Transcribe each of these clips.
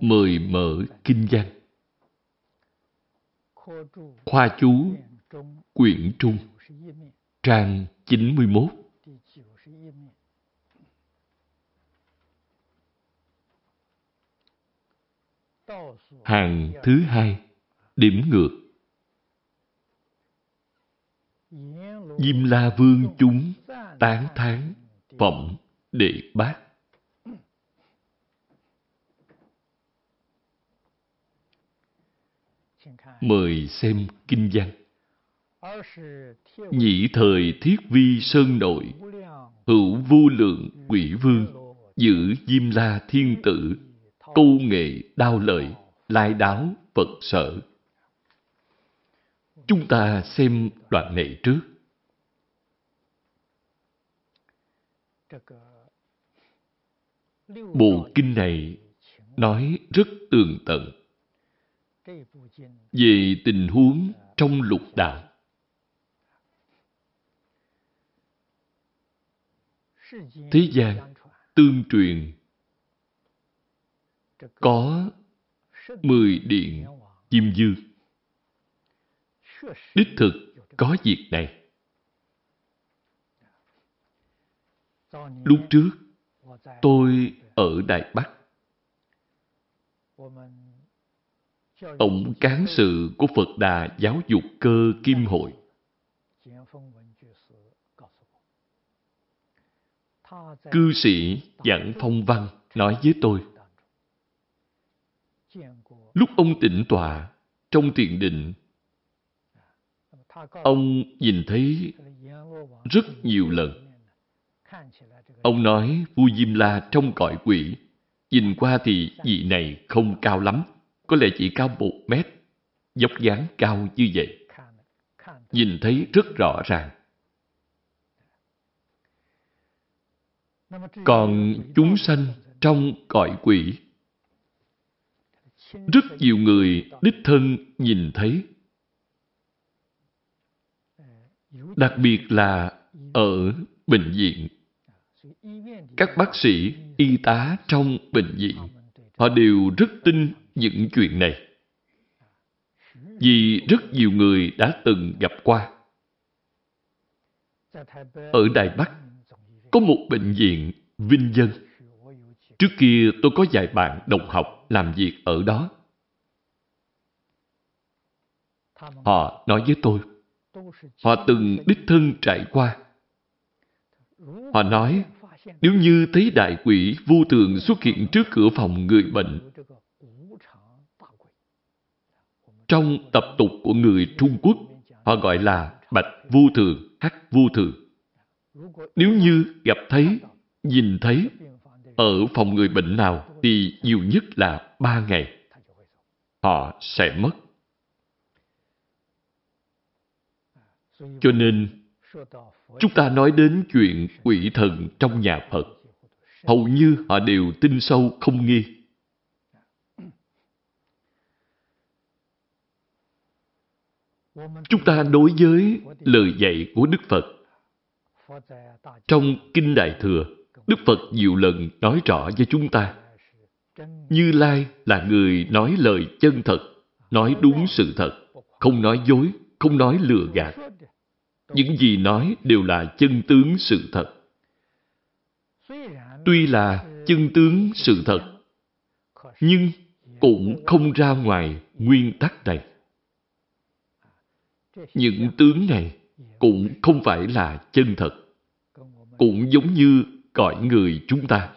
Mời mở Kinh văn. Khoa chú Quyển Trung, Trang 91 Hàng thứ hai, Điểm ngược. Diêm La Vương chúng tán thán phẩm đệ bát. Mời xem kinh văn. Nhị thời thiết vi sơn nội, hữu vô lượng quỷ vương, giữ diêm la thiên tử, câu nghệ đao lợi, lai đáo Phật sở. Chúng ta xem đoạn này trước. Bộ kinh này nói rất tường tận về tình huống trong lục đạo. Thế gian tương truyền có mười điện chim dương. Đích thực có việc này. Lúc trước, tôi ở Đài Bắc. Tổng cán sự của Phật Đà Giáo dục cơ Kim Hội. Cư sĩ Giảng Phong Văn nói với tôi, Lúc ông tỉnh tọa trong thiền định, Ông nhìn thấy rất nhiều lần. Ông nói, vua Diêm La trong cõi quỷ, Nhìn qua thì vị này không cao lắm có lẽ chỉ cao một mét, dốc dáng cao như vậy. Nhìn thấy rất rõ ràng. Còn chúng sanh trong cõi quỷ, rất nhiều người đích thân nhìn thấy. Đặc biệt là ở bệnh viện. Các bác sĩ, y tá trong bệnh viện, họ đều rất tin những chuyện này. Vì rất nhiều người đã từng gặp qua. Ở Đài Bắc, có một bệnh viện Vinh Dân. Trước kia tôi có vài bạn đồng học làm việc ở đó. Họ nói với tôi, họ từng đích thân trải qua. Họ nói, nếu như thấy đại quỷ vô thường xuất hiện trước cửa phòng người bệnh, trong tập tục của người Trung Quốc, họ gọi là bạch vô thường, hắc vô thường. Nếu như gặp thấy, nhìn thấy, ở phòng người bệnh nào thì nhiều nhất là ba ngày. Họ sẽ mất. Cho nên, chúng ta nói đến chuyện quỷ thần trong nhà Phật. Hầu như họ đều tin sâu không nghi. Chúng ta đối với lời dạy của Đức Phật. Trong Kinh Đại Thừa, Đức Phật nhiều lần nói rõ với chúng ta. Như Lai là người nói lời chân thật, nói đúng sự thật, không nói dối, không nói lừa gạt. Những gì nói đều là chân tướng sự thật. Tuy là chân tướng sự thật, nhưng cũng không ra ngoài nguyên tắc này. Những tướng này cũng không phải là chân thật. Cũng giống như cõi người chúng ta.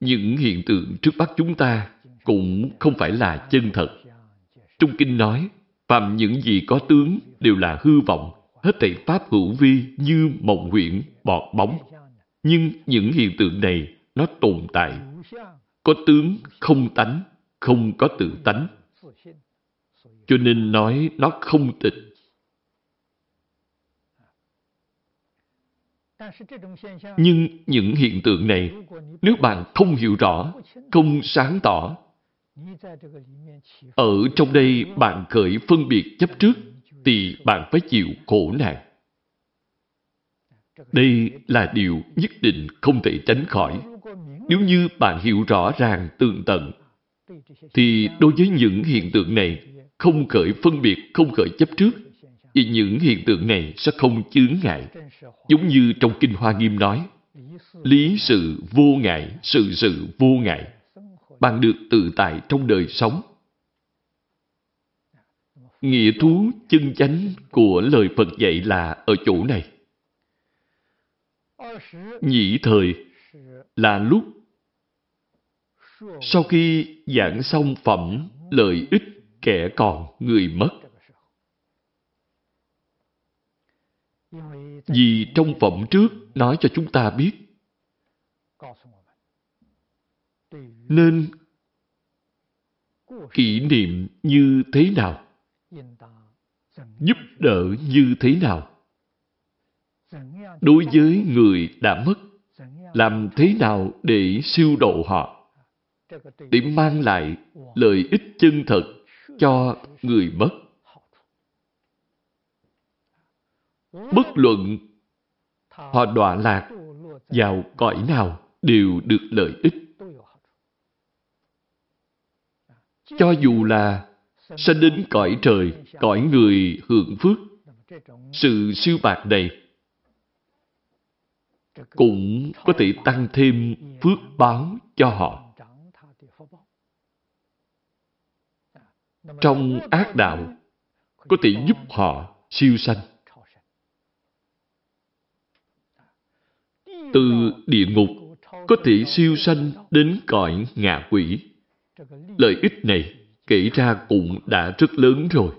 Những hiện tượng trước mắt chúng ta cũng không phải là chân thật. Trung Kinh nói, phạm những gì có tướng đều là hư vọng, hết thảy pháp hữu vi như mộng huyễn, bọt bóng. Nhưng những hiện tượng này nó tồn tại, có tướng không tánh, không có tự tánh. Cho nên nói nó không tịch. Nhưng những hiện tượng này, nếu bạn không hiểu rõ, không sáng tỏ, ở trong đây bạn khởi phân biệt chấp trước, thì bạn phải chịu khổ nạn. Đây là điều nhất định không thể tránh khỏi. Nếu như bạn hiểu rõ ràng tường tận, thì đối với những hiện tượng này, không khởi phân biệt, không khởi chấp trước, thì những hiện tượng này sẽ không chướng ngại. Giống như trong Kinh Hoa Nghiêm nói, lý sự vô ngại, sự sự vô ngại. Bạn được tự tại trong đời sống. Nghĩa thú chân chánh của lời Phật dạy là ở chỗ này. Nhĩ thời là lúc sau khi giảng xong phẩm lợi ích kẻ còn người mất. Vì trong phẩm trước nói cho chúng ta biết nên kỷ niệm như thế nào, giúp đỡ như thế nào, đối với người đã mất, làm thế nào để siêu độ họ, để mang lại lợi ích chân thật cho người mất. Bất luận họ đọa lạc vào cõi nào đều được lợi ích. Cho dù là sanh đến cõi trời, cõi người hưởng phước, sự siêu bạc này cũng có thể tăng thêm phước báo cho họ. Trong ác đạo, có thể giúp họ siêu sanh. Từ địa ngục, có thể siêu sanh đến cõi ngạ quỷ. Lợi ích này kể ra cũng đã rất lớn rồi.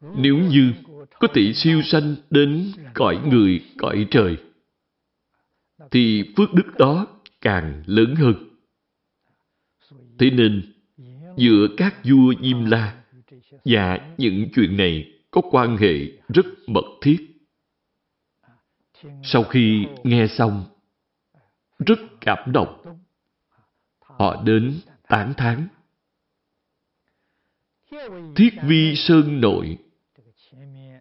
Nếu như có thể siêu sanh đến cõi người, cõi trời, thì phước đức đó càng lớn hơn. Thế nên, giữa các vua Diêm La và những chuyện này có quan hệ rất mật thiết. Sau khi nghe xong, rất cảm động. Họ đến tán thán. Thiết vi sơn nội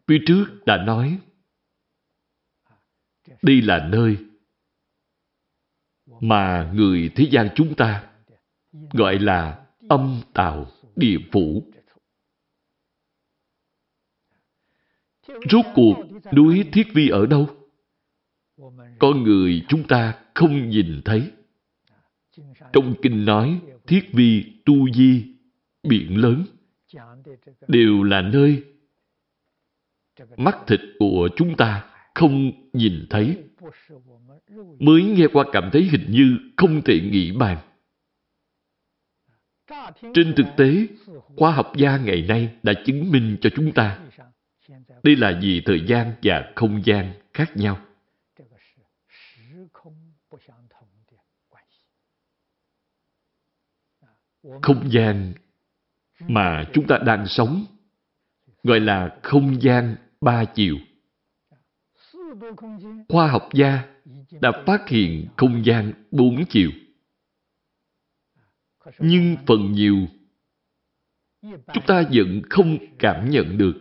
Phía trước đã nói, đây là nơi mà người thế gian chúng ta gọi là âm tào địa phủ. Rốt cuộc núi Thiết Vi ở đâu? Con người chúng ta không nhìn thấy. Trong kinh nói Thiết Vi tu di, biển lớn, đều là nơi mắt thịt của chúng ta không nhìn thấy. Mới nghe qua cảm thấy hình như không thể nghĩ bàn. Trên thực tế, khoa học gia ngày nay đã chứng minh cho chúng ta đây là vì thời gian và không gian khác nhau. Không gian mà chúng ta đang sống gọi là không gian ba chiều. Khoa học gia đã phát hiện không gian bốn chiều. Nhưng phần nhiều, chúng ta vẫn không cảm nhận được.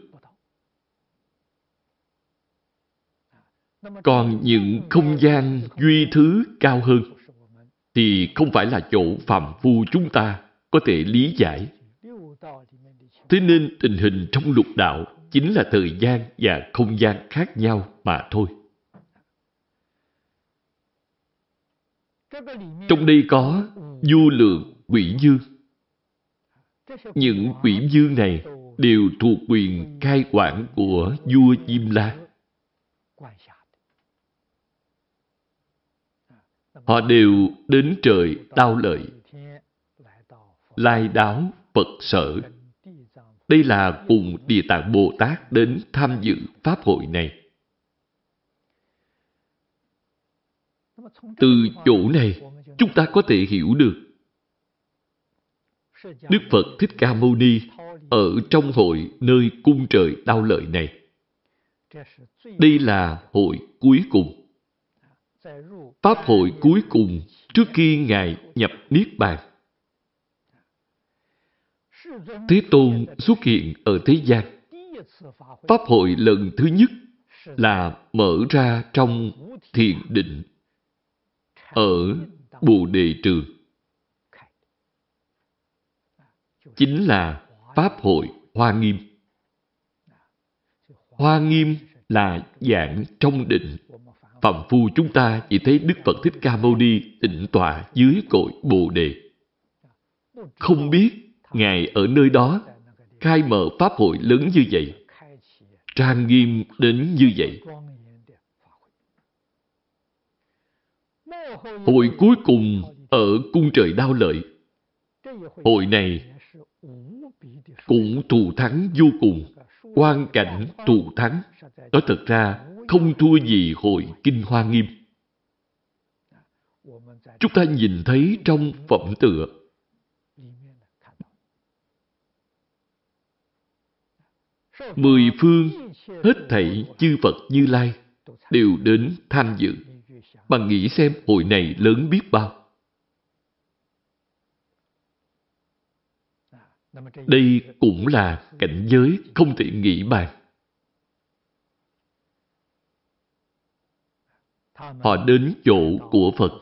Còn những không gian duy thứ cao hơn thì không phải là chỗ phạm phu chúng ta có thể lý giải. Thế nên tình hình trong lục đạo chính là thời gian và không gian khác nhau mà thôi. Trong đây có vô lượng quỷ dương. Những quỷ dương này đều thuộc quyền cai quản của vua Diêm La. Họ đều đến trời đau lợi, lai đáo Phật sở đây là cùng Địa Tạng Bồ Tát đến tham dự Pháp hội này. Từ chỗ này, chúng ta có thể hiểu được Đức Phật Thích Ca Mâu Ni ở trong hội nơi cung trời đau lợi này. Đây là hội cuối cùng. Pháp hội cuối cùng trước khi Ngài nhập Niết Bàn. Thế Tôn xuất hiện ở thế gian. Pháp hội lần thứ nhất là mở ra trong thiền định ở Bồ Đề Trường. Chính là Pháp hội Hoa Nghiêm. Hoa Nghiêm là dạng trong định. Phạm phu chúng ta chỉ thấy Đức Phật Thích Ca Mâu Ni tịnh tọa dưới cội Bồ Đề. Không biết Ngài ở nơi đó khai mở Pháp hội lớn như vậy, trang nghiêm đến như vậy. Hội cuối cùng ở cung trời đao lợi. Hội này cũng thù thắng vô cùng, quan cảnh thù thắng. Nói thật ra, không thua gì hội Kinh Hoa Nghiêm. Chúng ta nhìn thấy trong phẩm tựa Mười phương, hết thảy chư Phật Như Lai đều đến tham dự. Bạn nghĩ xem hội này lớn biết bao. Đây cũng là cảnh giới không thể nghĩ bàn. Họ đến chỗ của Phật.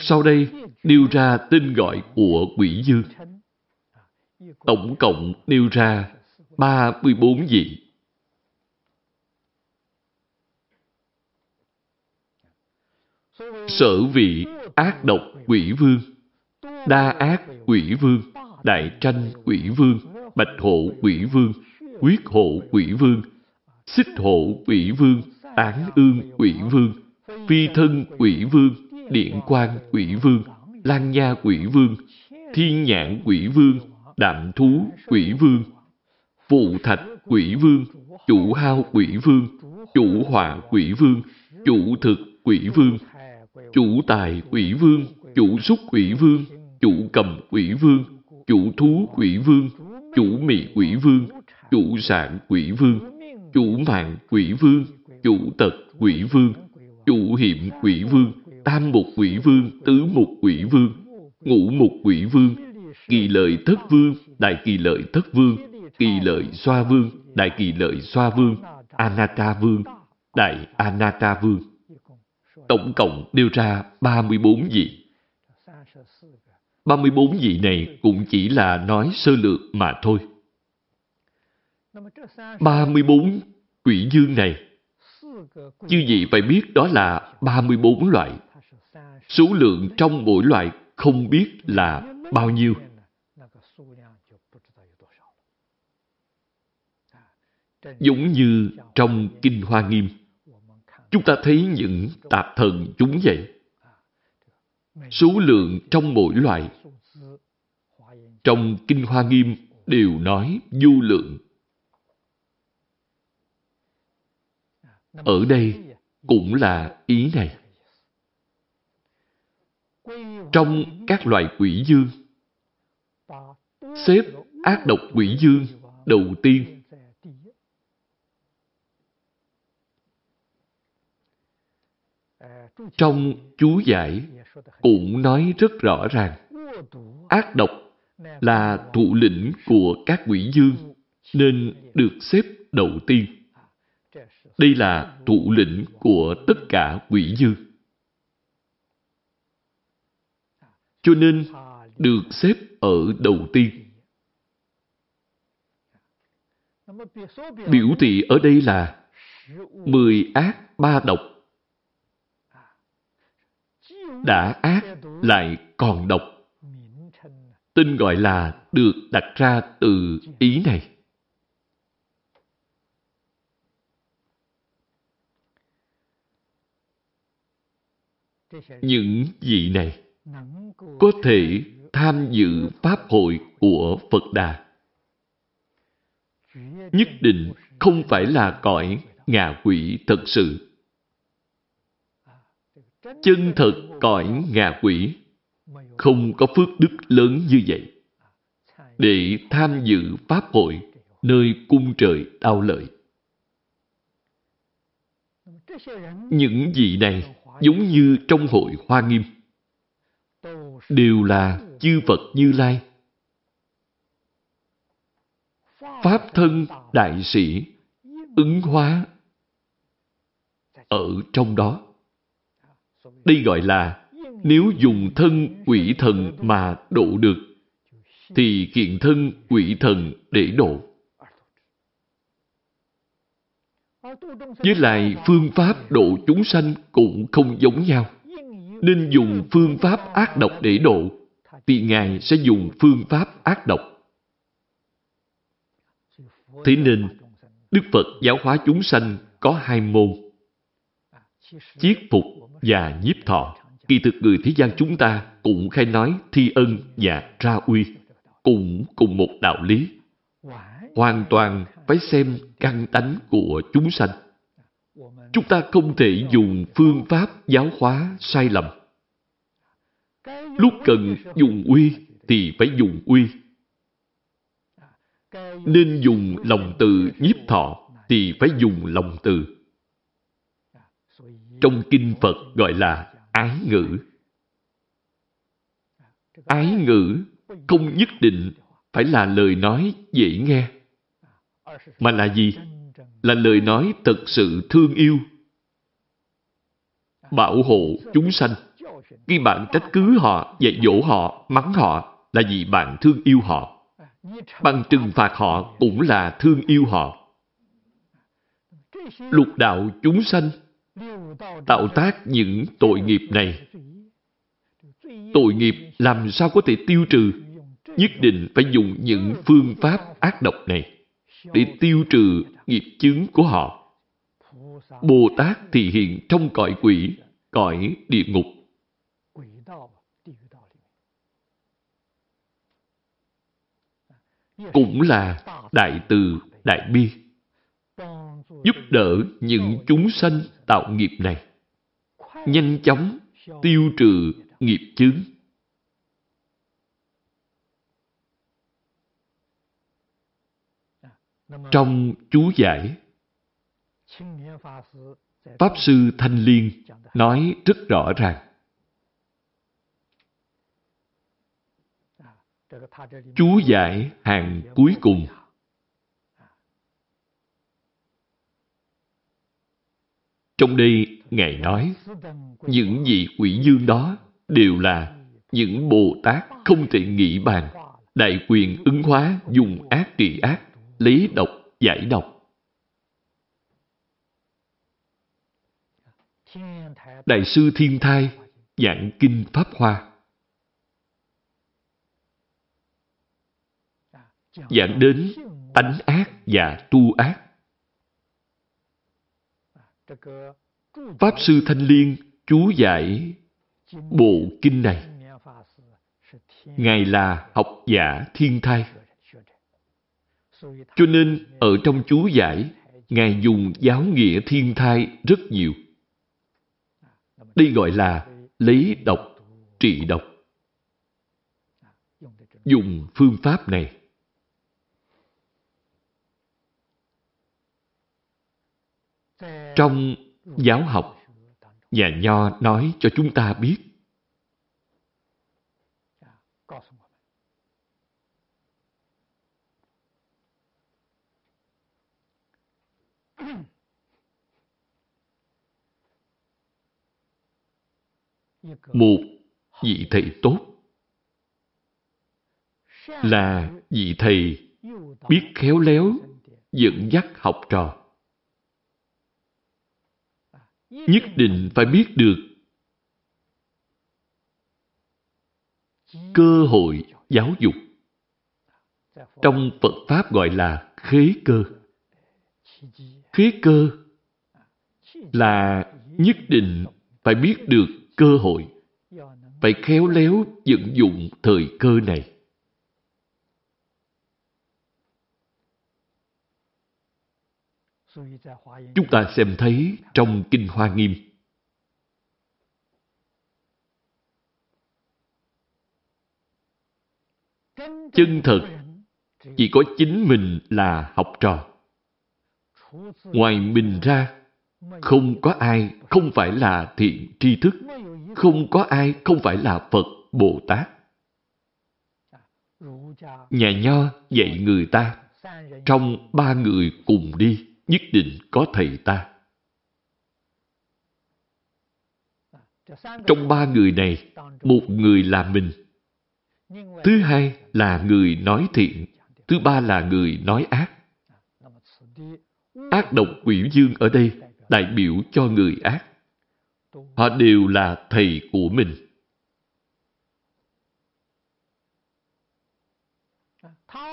Sau đây, nêu ra tên gọi của quỷ dương. Tổng cộng nêu ra 34 vị. Sở vị ác độc quỷ vương, đa ác quỷ vương, đại tranh quỷ vương, bạch hộ quỷ vương, quyết hộ quỷ vương, xích hộ quỷ vương, tán ương quỷ vương, phi thân quỷ vương, điện quan quỷ vương, lan nha quỷ vương, thiên nhãn quỷ vương, đạm thú quỷ vương, phụ thạch quỷ vương, chủ hao quỷ vương, chủ họa quỷ vương, chủ thực quỷ vương, chủ tài quỷ vương, chủ xúc quỷ vương, chủ cầm quỷ vương, chủ thú quỷ vương, chủ mị quỷ vương, chủ sản quỷ vương, chủ mạng quỷ vương, chủ tật quỷ vương, chủ hiểm quỷ vương, tam mục quỷ vương, tứ mục quỷ vương, ngũ mục quỷ vương, kỳ lợi thất vương, đại kỳ lợi thất vương, kỳ lợi xoa vương, đại kỳ lợi xoa vương, anata vương, đại anata vương. Tổng cộng nêu ra 34 vị. 34 vị này cũng chỉ là nói sơ lược mà thôi. 34 quỷ dương này, chư vị phải biết đó là 34 loại. Số lượng trong mỗi loại không biết là bao nhiêu. Giống như trong Kinh Hoa Nghiêm, chúng ta thấy những tạp thần chúng vậy. Số lượng trong mỗi loại trong Kinh Hoa Nghiêm đều nói du lượng. Ở đây cũng là ý này. Trong các loại quỷ dương, xếp ác độc quỷ dương đầu tiên Trong chú giải cũng nói rất rõ ràng, ác độc là thủ lĩnh của các quỷ dương nên được xếp đầu tiên. Đây là thủ lĩnh của tất cả quỷ dương. Cho nên được xếp ở đầu tiên. Biểu thị ở đây là mười ác ba độc đã ác, lại còn độc. Tên gọi là được đặt ra từ ý này. Những vị này có thể tham dự Pháp hội của Phật Đà. Nhất định không phải là cõi ngạ quỷ thật sự chân thật cõi ngạ quỷ, không có phước đức lớn như vậy để tham dự pháp hội nơi cung trời đau lợi. Những vị này giống như trong hội Hoa Nghiêm, đều là chư Phật Như Lai. Pháp thân đại sĩ ứng hóa ở trong đó. Đây gọi là nếu dùng thân quỷ thần mà độ được, thì kiện thân quỷ thần để độ. Với lại phương pháp độ chúng sanh cũng không giống nhau. Nên dùng phương pháp ác độc để độ, thì Ngài sẽ dùng phương pháp ác độc. Thế nên, Đức Phật giáo hóa chúng sanh có hai môn. Chiết phục và nhiếp thọ. Kỳ thực người thế gian chúng ta cũng khai nói thi ân và ra uy. Cũng cùng một đạo lý. Hoàn toàn phải xem căn tánh của chúng sanh. Chúng ta không thể dùng phương pháp giáo hóa sai lầm. Lúc cần dùng uy thì phải dùng uy. Nên dùng lòng từ nhiếp thọ thì phải dùng lòng từ. Trong kinh Phật gọi là ái ngữ. Ái ngữ không nhất định phải là lời nói dễ nghe. Mà là gì? Là lời nói thật sự thương yêu. Bảo hộ chúng sanh. Khi bạn trách cứ họ, dạy dỗ họ, mắng họ là vì bạn thương yêu họ. Bằng trừng phạt họ cũng là thương yêu họ. Lục đạo chúng sanh tạo tác những tội nghiệp này. Tội nghiệp làm sao có thể tiêu trừ? Nhất định phải dùng những phương pháp ác độc này để tiêu trừ nghiệp chướng của họ. Bồ Tát thì hiện trong cõi quỷ, cõi địa ngục. Cũng là đại từ, đại bi. Giúp đỡ những chúng sanh tạo nghiệp này. Nhanh chóng tiêu trừ nghiệp chướng. Trong chú giải, Pháp Sư Thanh Liên nói rất rõ ràng. Chú giải hàng cuối cùng Trong đây, Ngài nói, những vị quỷ dương đó đều là những Bồ Tát không thể nghĩ bàn, đại quyền ứng hóa dùng ác trị ác, lý độc giải độc. Đại sư Thiên Thai giảng kinh Pháp Hoa giảng đến tánh ác và tu ác. Pháp Sư Thanh Liên chú giải bộ kinh này. Ngài là học giả thiên thai. Cho nên ở trong chú giải, Ngài dùng giáo nghĩa thiên thai rất nhiều. Đây gọi là lấy độc, trị độc. Dùng phương pháp này. Trong giáo học, nhà Nho nói cho chúng ta biết một vị thầy tốt là vị thầy biết khéo léo dẫn dắt học trò nhất định phải biết được. Cơ hội giáo dục. Trong phật pháp gọi là khế cơ. Khế cơ là nhất định phải biết được cơ hội. Phải khéo léo vận dụng thời cơ này. Chúng ta xem thấy trong Kinh Hoa Nghiêm. Chân thật chỉ có chính mình là học trò. Ngoài mình ra, không có ai không phải là thiện tri thức, không có ai không phải là Phật Bồ Tát. Nhà Nho dạy người ta, trong ba người cùng đi nhất định có thầy ta. Trong ba người này, một người là mình. Thứ hai là người nói thiện. Thứ ba là người nói ác. Ác độc quỷ dương ở đây đại biểu cho người ác. Họ đều là thầy của mình.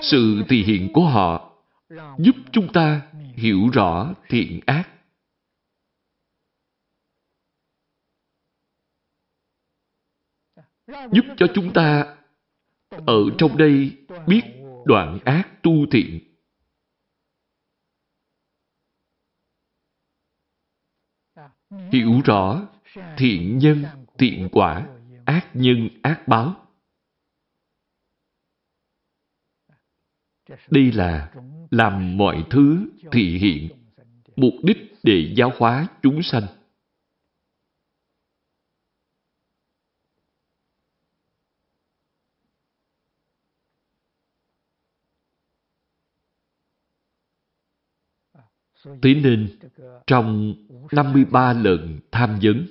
Sự thị hiện của họ giúp chúng ta hiểu rõ thiện ác. Giúp cho chúng ta ở trong đây biết đoạn ác tu thiện. Hiểu rõ thiện nhân, thiện quả, ác nhân, ác báo. Đây là làm mọi thứ thị hiện, mục đích để giáo hóa chúng sanh. Thế nên, trong 53 lần tham vấn,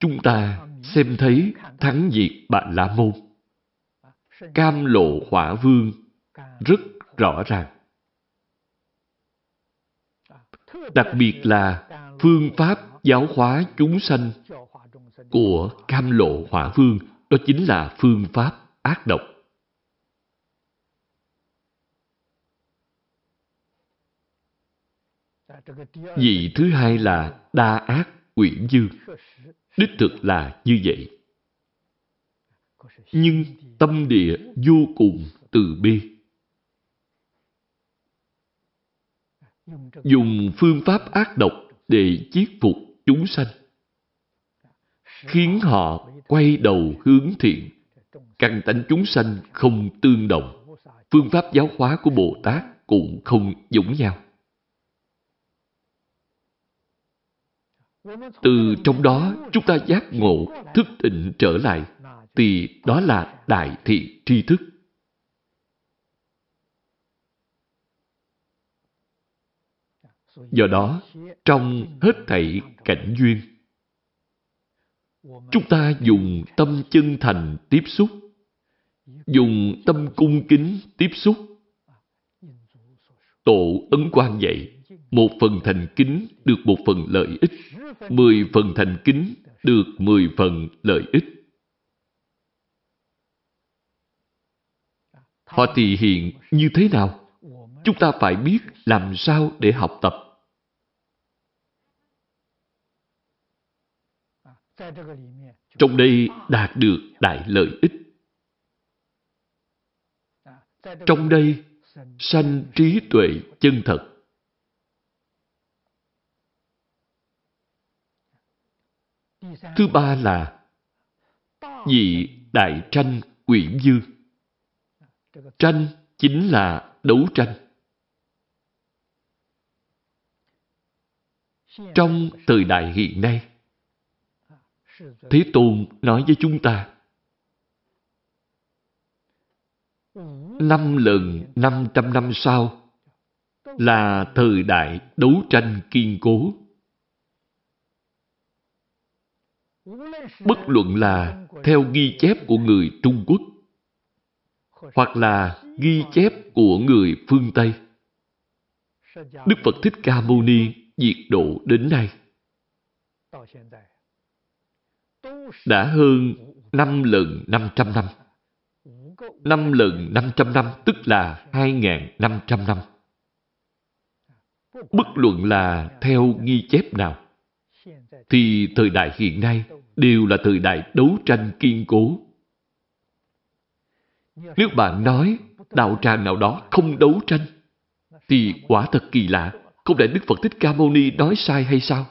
chúng ta xem thấy thắng diệt bạn La Môn. Cam lộ hỏa vương rất rõ ràng. Đặc biệt là phương pháp giáo hóa chúng sanh của cam lộ hỏa vương, đó chính là phương pháp ác độc. Vị thứ hai là đa ác quyển dương. Đích thực là như vậy. Nhưng tâm địa vô cùng từ bi. Dùng phương pháp ác độc để chiết phục chúng sanh. Khiến họ quay đầu hướng thiện. Căn tánh chúng sanh không tương đồng. Phương pháp giáo hóa của Bồ Tát cũng không giống nhau. Từ trong đó chúng ta giác ngộ, thức tỉnh trở lại, thì đó là đại thị tri thức. Do đó, trong hết thảy cảnh duyên, chúng ta dùng tâm chân thành tiếp xúc, dùng tâm cung kính tiếp xúc. Tổ ấn quan vậy một phần thành kính được một phần lợi ích mười phần thành kính được mười phần lợi ích. Họ thể hiện như thế nào? Chúng ta phải biết làm sao để học tập. Trong đây đạt được đại lợi ích. Trong đây sanh trí tuệ chân thật. Thứ ba là vị đại tranh quyển dương. Tranh chính là đấu tranh. Trong thời đại hiện nay, Thế Tôn nói với chúng ta năm lần năm trăm năm sau là thời đại đấu tranh kiên cố. Bất luận là theo ghi chép của người Trung Quốc hoặc là ghi chép của người phương Tây. Đức Phật Thích Ca Mâu Ni diệt độ đến nay đã hơn 5 lần 500 năm. 5 lần 500 năm tức là 2.500 năm. Bất luận là theo ghi chép nào, thì thời đại hiện nay đều là thời đại đấu tranh kiên cố. Nếu bạn nói đạo tràng nào đó không đấu tranh, thì quả thật kỳ lạ. Không lẽ Đức Phật Thích Ca Mâu Ni nói sai hay sao?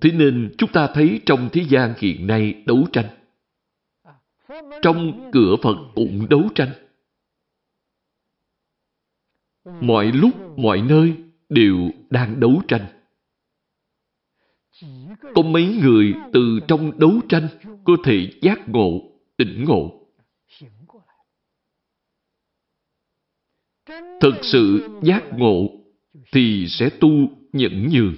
Thế nên chúng ta thấy trong thế gian hiện nay đấu tranh. Trong cửa Phật cũng đấu tranh. Mọi lúc, mọi nơi đều đang đấu tranh. Có mấy người từ trong đấu tranh có thể giác ngộ, tỉnh ngộ. Thực sự giác ngộ thì sẽ tu nhẫn nhường.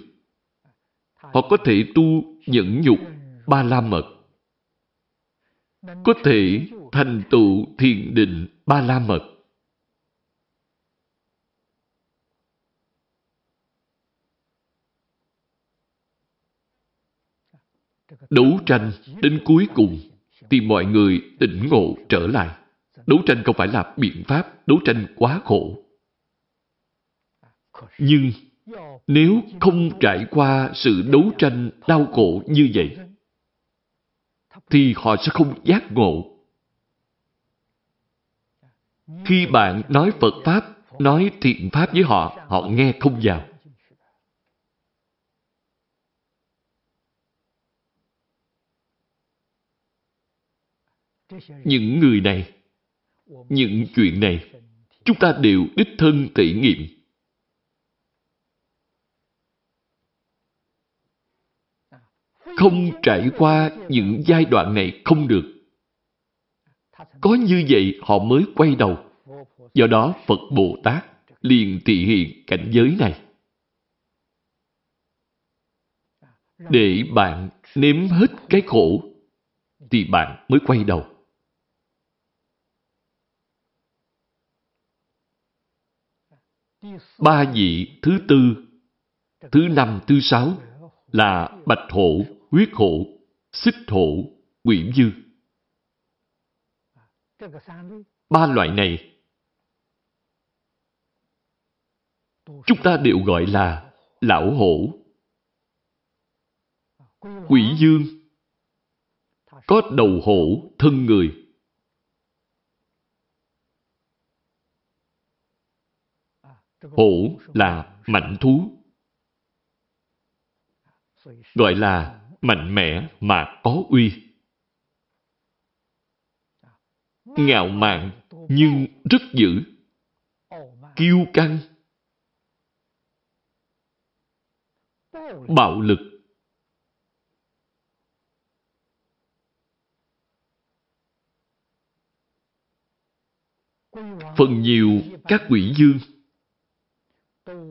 Họ có thể tu nhẫn nhục ba la mật. Có thể thành tựu thiền định ba la mật. Đấu tranh đến cuối cùng thì mọi người tỉnh ngộ trở lại. Đấu tranh không phải là biện pháp, đấu tranh quá khổ. Nhưng nếu không trải qua sự đấu tranh đau khổ như vậy, thì họ sẽ không giác ngộ. Khi bạn nói Phật Pháp, nói thiện Pháp với họ, họ nghe không vào. Những người này, những chuyện này, chúng ta đều đích thân thể nghiệm. Không trải qua những giai đoạn này không được. Có như vậy họ mới quay đầu. Do đó Phật Bồ Tát liền thị hiện cảnh giới này. Để bạn nếm hết cái khổ, thì bạn mới quay đầu. Ba vị thứ tư, thứ năm, thứ sáu là bạch hổ, huyết hổ, xích hổ, quỷ dư. Ba loại này chúng ta đều gọi là lão hổ. Quỷ dương có đầu hổ thân người. Hổ là mạnh thú. Gọi là mạnh mẽ mà có uy. Ngạo mạn nhưng rất dữ. Kiêu căng. Bạo lực. Phần nhiều các quỷ dương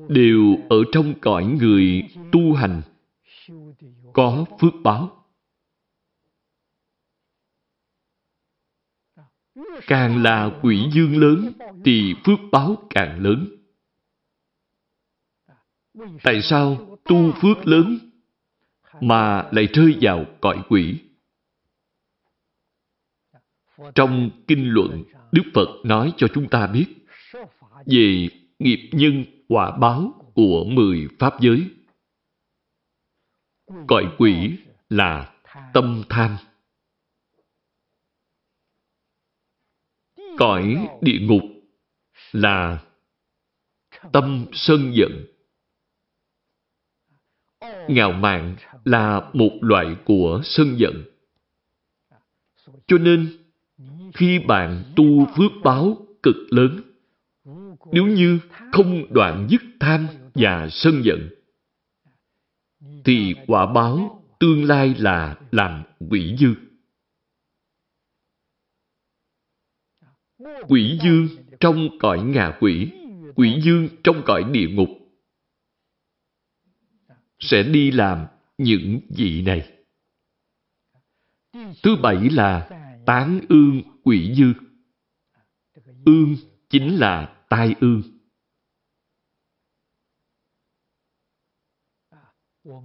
đều ở trong cõi người tu hành có phước báo. Càng là quỷ dương lớn thì phước báo càng lớn. Tại sao tu phước lớn mà lại rơi vào cõi quỷ? Trong kinh luận, Đức Phật nói cho chúng ta biết về nghiệp nhân quả báo của mười pháp giới. Cõi quỷ là tâm tham. Cõi địa ngục là tâm sân giận. Ngạo mạn là một loại của sân giận. Cho nên, khi bạn tu phước báo cực lớn, nếu như không đoạn dứt tham và sân giận, thì quả báo tương lai là làm quỷ dư. Quỷ dương trong cõi ngạ quỷ, quỷ dương trong cõi địa ngục sẽ đi làm những vị này. Thứ bảy là tán ương quỷ dư. Ương chính là tai ương.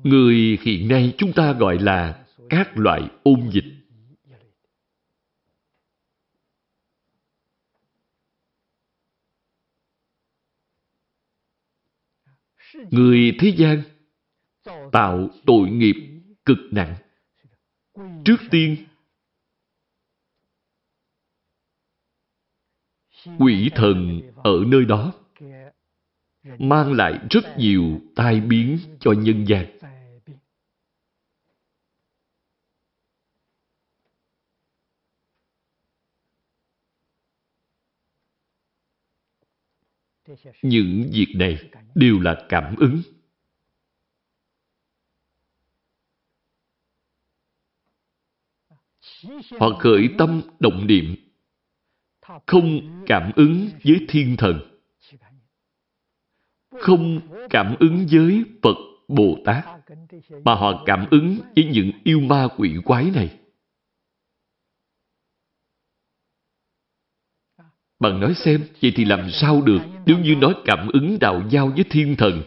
Người hiện nay chúng ta gọi là các loại ôn dịch. Người thế gian tạo tội nghiệp cực nặng. Trước tiên, quỷ thần ở nơi đó mang lại rất nhiều tai biến cho nhân gian. Những việc này đều là cảm ứng. hoặc khởi tâm động niệm không cảm ứng với thiên thần, không cảm ứng với Phật Bồ Tát, mà họ cảm ứng với những yêu ma quỷ quái này. Bạn nói xem, vậy thì làm sao được? Nếu như nói cảm ứng đạo giao với thiên thần,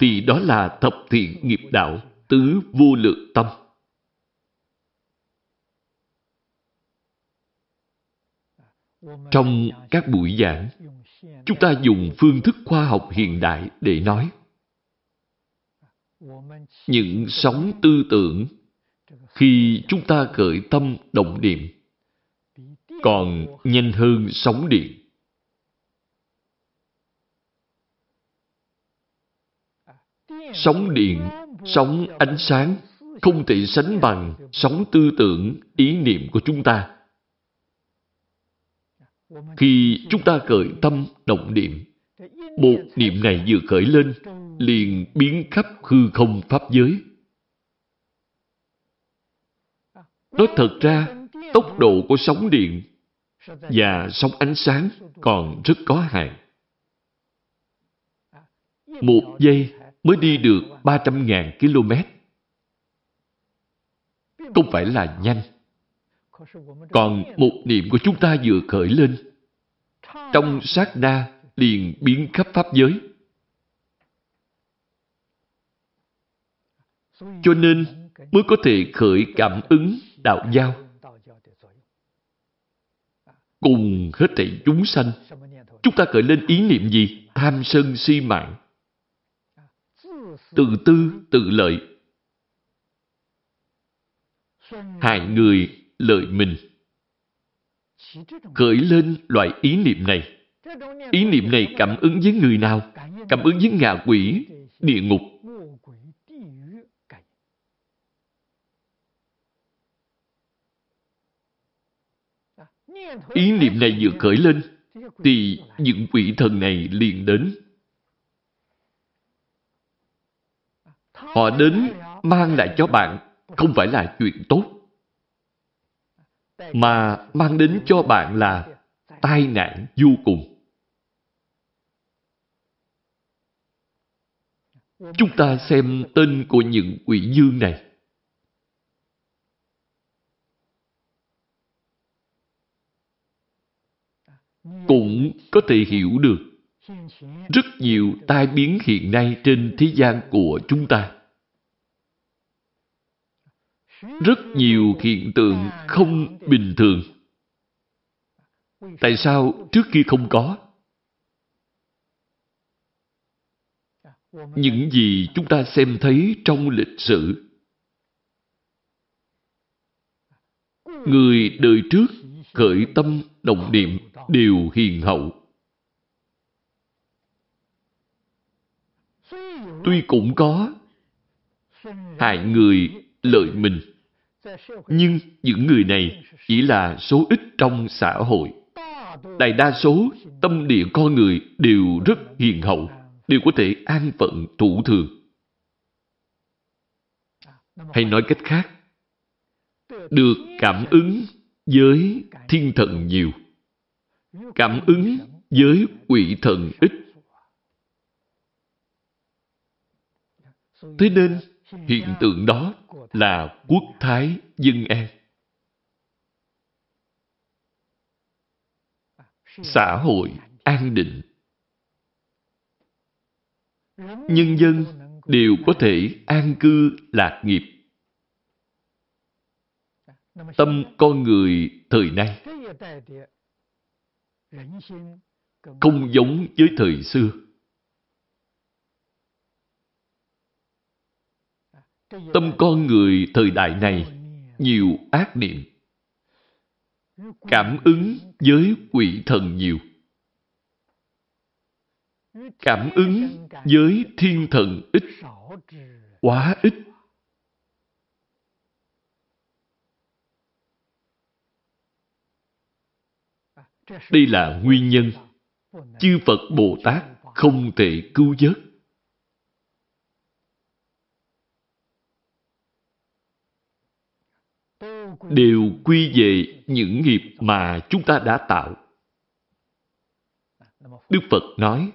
thì đó là thập thiện nghiệp đạo, tứ vô lượng tâm. Trong các buổi giảng, chúng ta dùng phương thức khoa học hiện đại để nói. Những sóng tư tưởng khi chúng ta khởi tâm động niệm còn nhanh hơn sóng điện. Sóng điện, sóng ánh sáng không thể sánh bằng sóng tư tưởng, ý niệm của chúng ta. Khi chúng ta khởi tâm động niệm, một niệm này vừa khởi lên, liền biến khắp hư không pháp giới. Nói thật ra, tốc độ của sóng điện và sóng ánh sáng còn rất có hạn. Một giây mới đi được 300.000 km. Không phải là nhanh. Còn một niệm của chúng ta vừa khởi lên, trong sát na liền biến khắp pháp giới. Cho nên mới có thể khởi cảm ứng đạo giao cùng hết thảy chúng sanh. Chúng ta khởi lên ý niệm gì? Tham sân si mạng. Tự tư, tự lợi. Hại người, lợi mình. Khởi lên loại ý niệm này. Ý niệm này cảm ứng với người nào? Cảm ứng với ngạ quỷ, địa ngục. Ý niệm này vừa khởi lên, thì những quỷ thần này liền đến. Họ đến mang lại cho bạn không phải là chuyện tốt, mà mang đến cho bạn là tai nạn vô cùng. Chúng ta xem tên của những quỷ dương này. cũng có thể hiểu được rất nhiều tai biến hiện nay trên thế gian của chúng ta. Rất nhiều hiện tượng không bình thường. Tại sao trước kia không có? Những gì chúng ta xem thấy trong lịch sử. Người đời trước khởi tâm động niệm đều hiền hậu. Tuy cũng có hại người lợi mình, nhưng những người này chỉ là số ít trong xã hội. Đại đa số tâm địa con người đều rất hiền hậu, đều có thể an phận thủ thường. Hay nói cách khác, được cảm ứng với thiên thần nhiều cảm ứng với quỷ thần ít. Thế nên, hiện tượng đó là quốc thái dân an. Xã hội an định. Nhân dân đều có thể an cư lạc nghiệp. Tâm con người thời nay không giống với thời xưa. Tâm con người thời đại này nhiều ác niệm. Cảm ứng với quỷ thần nhiều. Cảm ứng với thiên thần ít, quá ít. Đây là nguyên nhân chư Phật Bồ Tát không thể cứu vớt. Đều quy về những nghiệp mà chúng ta đã tạo. Đức Phật nói,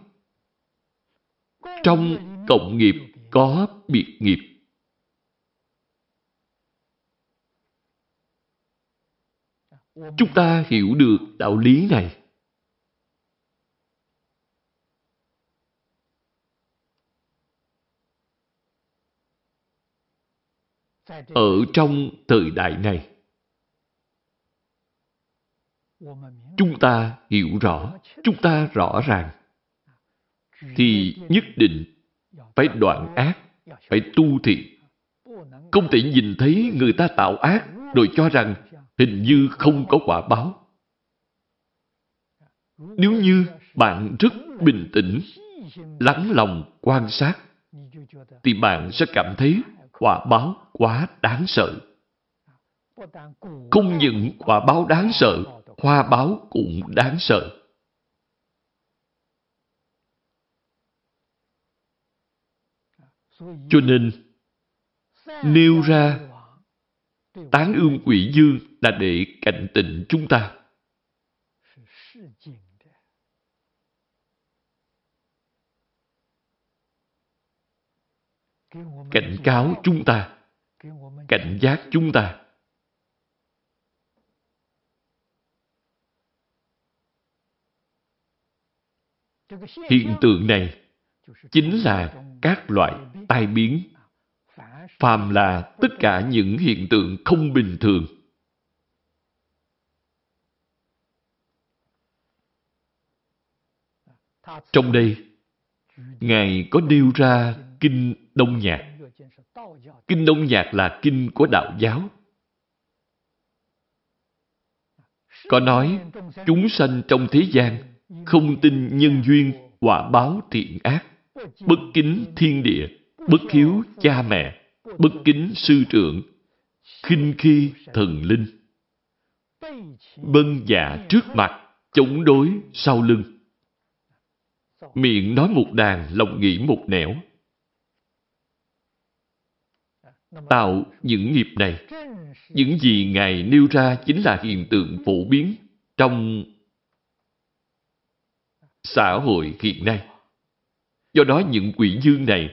trong cộng nghiệp có biệt nghiệp. Chúng ta hiểu được đạo lý này. Ở trong thời đại này, chúng ta hiểu rõ, chúng ta rõ ràng, thì nhất định phải đoạn ác, phải tu thiện. Không thể nhìn thấy người ta tạo ác rồi cho rằng hình như không có quả báo. Nếu như bạn rất bình tĩnh, lắng lòng quan sát, thì bạn sẽ cảm thấy quả báo quá đáng sợ. Không những quả báo đáng sợ, hoa báo cũng đáng sợ. Cho nên, nêu ra tán ương quỷ dương là để cảnh tỉnh chúng ta. Cảnh cáo chúng ta, cảnh giác chúng ta. Hiện tượng này chính là các loại tai biến phàm là tất cả những hiện tượng không bình thường. Trong đây, Ngài có nêu ra Kinh Đông Nhạc. Kinh Đông Nhạc là kinh của đạo giáo. Có nói, chúng sanh trong thế gian không tin nhân duyên, quả báo thiện ác, bất kính thiên địa, bất hiếu cha mẹ, bất kính sư trưởng, khinh khi thần linh. Bân dạ trước mặt, chống đối sau lưng. Miệng nói một đàn, lòng nghĩ một nẻo. Tạo những nghiệp này, những gì Ngài nêu ra chính là hiện tượng phổ biến trong xã hội hiện nay. Do đó những quỷ dương này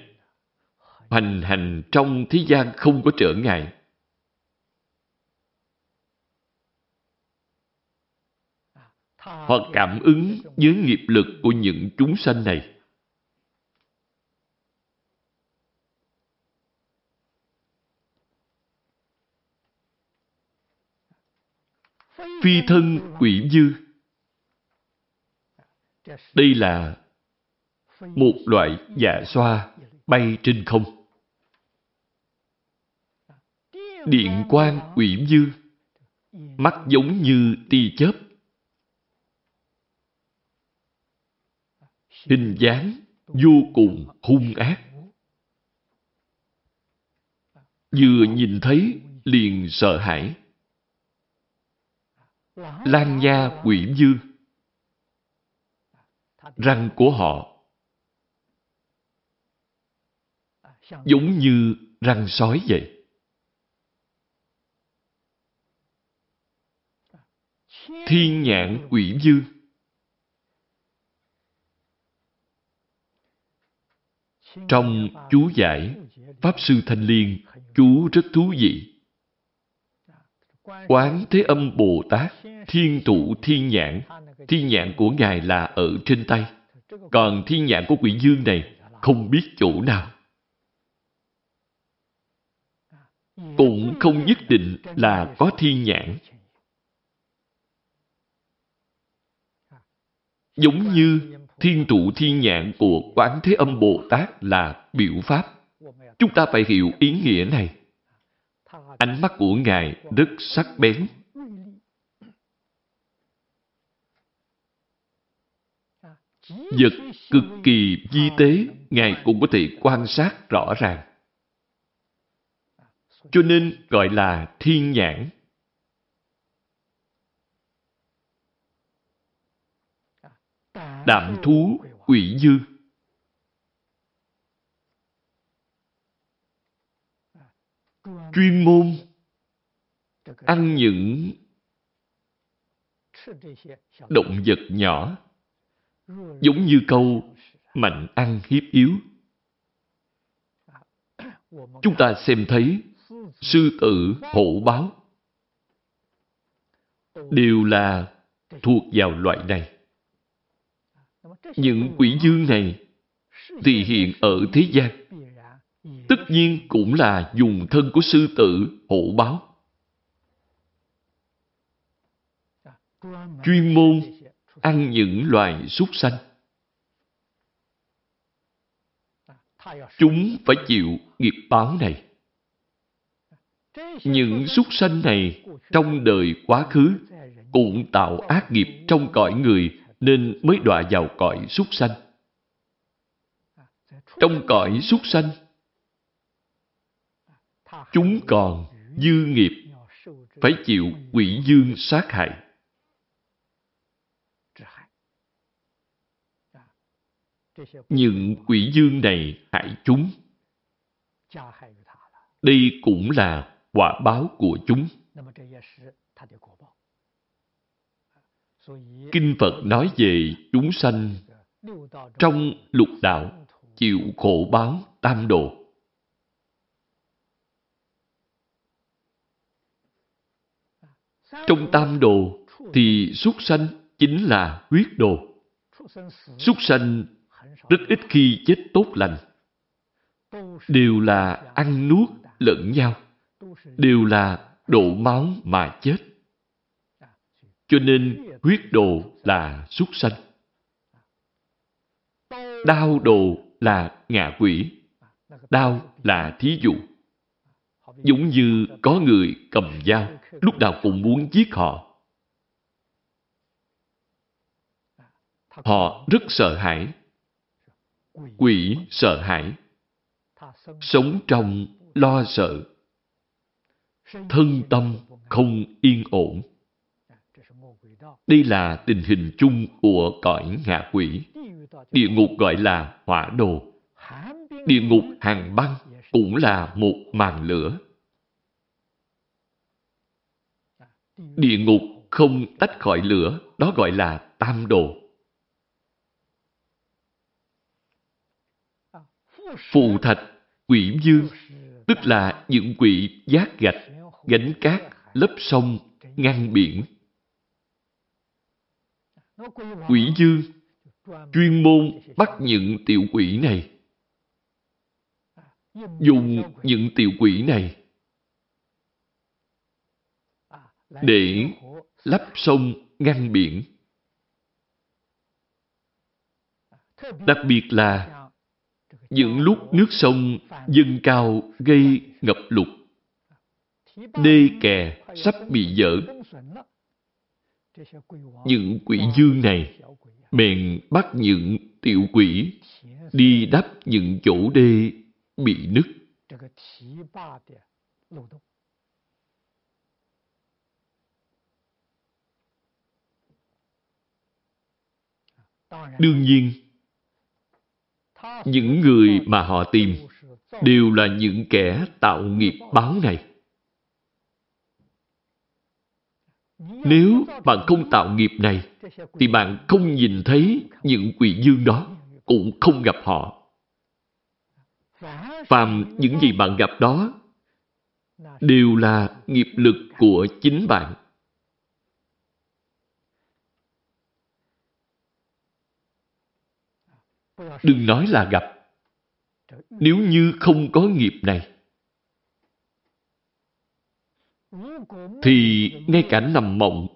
hoành hành trong thế gian không có trở ngại. Họ cảm ứng với nghiệp lực của những chúng sanh này. Phi thân quỷ dư Đây là một loại dạ xoa bay trên không. Điện quang quỷ dư, mắt giống như tia chớp. Hình dáng vô cùng hung ác. Vừa nhìn thấy liền sợ hãi. Lan nha quỷ Dương, Răng của họ giống như răng sói vậy. Thiên nhãn quỷ Dương, Trong chú giải, Pháp Sư Thanh Liên chú rất thú vị. Quán Thế Âm Bồ Tát, Thiên Tụ Thiên Nhãn, Thiên Nhãn của Ngài là ở trên tay. Còn Thiên Nhãn của quỷ dương này không biết chỗ nào. Cũng không nhất định là có thiên nhãn. Giống như thiên trụ thiên nhãn của Quán Thế Âm Bồ Tát là biểu pháp. Chúng ta phải hiểu ý nghĩa này. Ánh mắt của Ngài rất sắc bén. Vật cực kỳ di tế, Ngài cũng có thể quan sát rõ ràng. Cho nên gọi là thiên nhãn. Đạm thú quỷ dư chuyên môn, ăn những động vật nhỏ, giống như câu mạnh ăn hiếp yếu. Chúng ta xem thấy sư tử hổ báo đều là thuộc vào loại này. Những quỷ dương này thì hiện ở thế gian tất nhiên cũng là dùng thân của sư tử hổ báo. Chuyên môn ăn những loài súc sanh. Chúng phải chịu nghiệp báo này. Những súc sanh này trong đời quá khứ cũng tạo ác nghiệp trong cõi người nên mới đọa vào cõi súc sanh. Trong cõi súc sanh chúng còn dư nghiệp, phải chịu quỷ dương sát hại. Những quỷ dương này hại chúng. Đây cũng là quả báo của chúng. Kinh phật nói về chúng sanh trong lục đạo, chịu khổ báo tam độ trong tam đồ thì súc sanh chính là huyết đồ. Súc sanh rất ít khi chết tốt lành. Đều là ăn nuốt lẫn nhau. Đều là đổ máu mà chết. Cho nên huyết đồ là súc sanh. Đau đồ là ngạ quỷ. Đau là thí dụ giống như có người cầm dao lúc nào cũng muốn giết họ. Họ rất sợ hãi. Quỷ sợ hãi. Sống trong lo sợ. Thân tâm không yên ổn. Đây là tình hình chung của cõi ngạ quỷ. Địa ngục gọi là hỏa đồ. Địa ngục hàng băng cũng là một màn lửa. Địa ngục không tách khỏi lửa, đó gọi là tam đồ. Phù thạch, quỷ dương tức là những quỷ giác gạch, gánh cát, lấp sông ngăn biển. Quỷ dương chuyên môn bắt những tiểu quỷ này. Dùng những tiểu quỷ này để lấp sông ngăn biển đặc biệt là những lúc nước sông dâng cao gây ngập lụt đê kè sắp bị dở những quỷ dương này bèn bắt những tiểu quỷ đi đắp những chỗ đê bị nứt đương nhiên, những người mà họ tìm đều là những kẻ tạo nghiệp báo này. Nếu bạn không tạo nghiệp này, thì bạn không nhìn thấy những quỷ dương đó, cũng không gặp họ. Phàm những gì bạn gặp đó đều là nghiệp lực của chính bạn. Đừng nói là gặp. Nếu như không có nghiệp này, thì ngay cả nằm mộng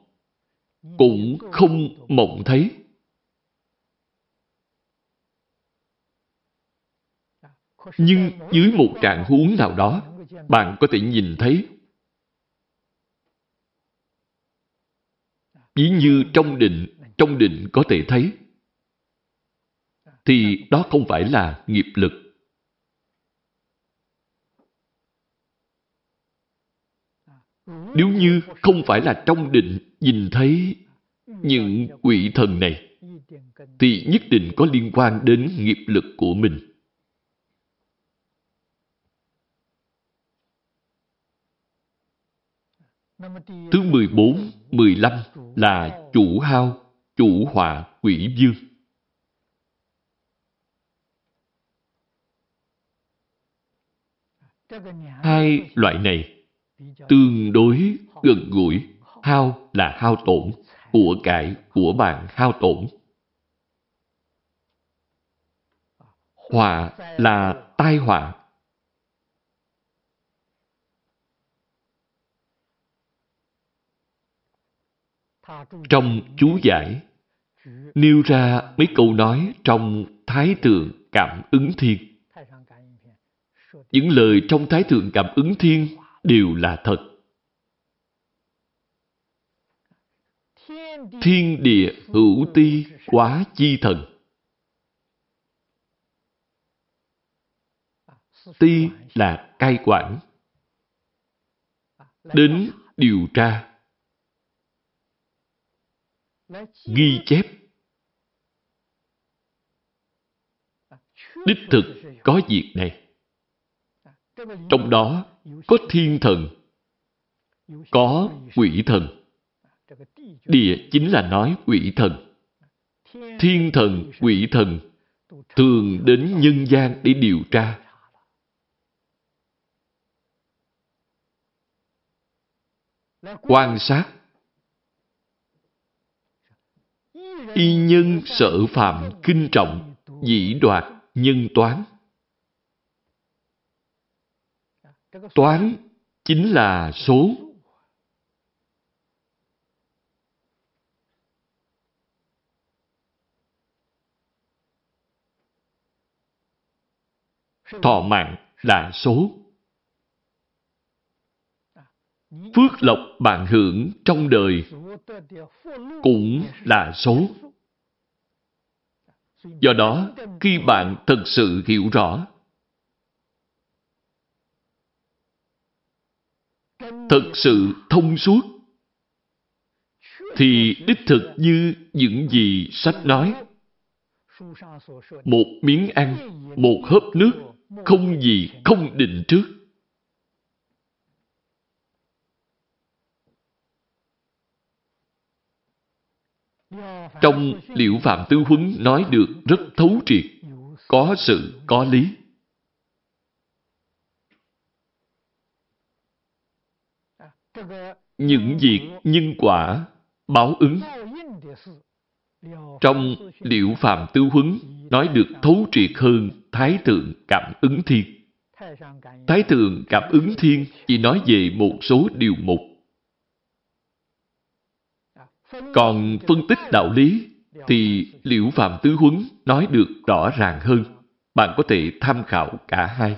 cũng không mộng thấy. Nhưng dưới một trạng huống nào đó, bạn có thể nhìn thấy. Ví như trong định, trong định có thể thấy thì đó không phải là nghiệp lực. Nếu như không phải là trong định nhìn thấy những quỷ thần này, thì nhất định có liên quan đến nghiệp lực của mình. Thứ 14, 15 là chủ hao, chủ họa, quỷ dương. Hai loại này tương đối gần gũi. Hao là hao tổn, của cải của bạn hao tổn. Họa là tai họa. Trong chú giải, nêu ra mấy câu nói trong Thái Tượng Cảm ứng Thiên. Những lời trong Thái Thượng Cảm ứng Thiên đều là thật. Thiên địa hữu ti quá chi thần. Ti là cai quản. Đến điều tra. Ghi chép. Đích thực có việc này. Trong đó có thiên thần, có quỷ thần. Địa chính là nói quỷ thần. Thiên thần, quỷ thần thường đến nhân gian để điều tra. Quan sát Y nhân sở phạm kinh trọng, dĩ đoạt nhân toán. Toán chính là số. Thọ mạng là số. Phước lộc bạn hưởng trong đời cũng là số. Do đó, khi bạn thật sự hiểu rõ thật sự thông suốt, thì đích thực như những gì sách nói. Một miếng ăn, một hớp nước, không gì không định trước. Trong liễu phạm tư huấn nói được rất thấu triệt, có sự, có lý. Những việc nhân quả, báo ứng. Trong Liệu Phạm Tư Huấn nói được thấu triệt hơn Thái Thượng Cảm ứng Thiên. Thái Thượng Cảm ứng Thiên chỉ nói về một số điều mục. Còn phân tích đạo lý thì Liễu Phạm Tứ Huấn nói được rõ ràng hơn. Bạn có thể tham khảo cả hai.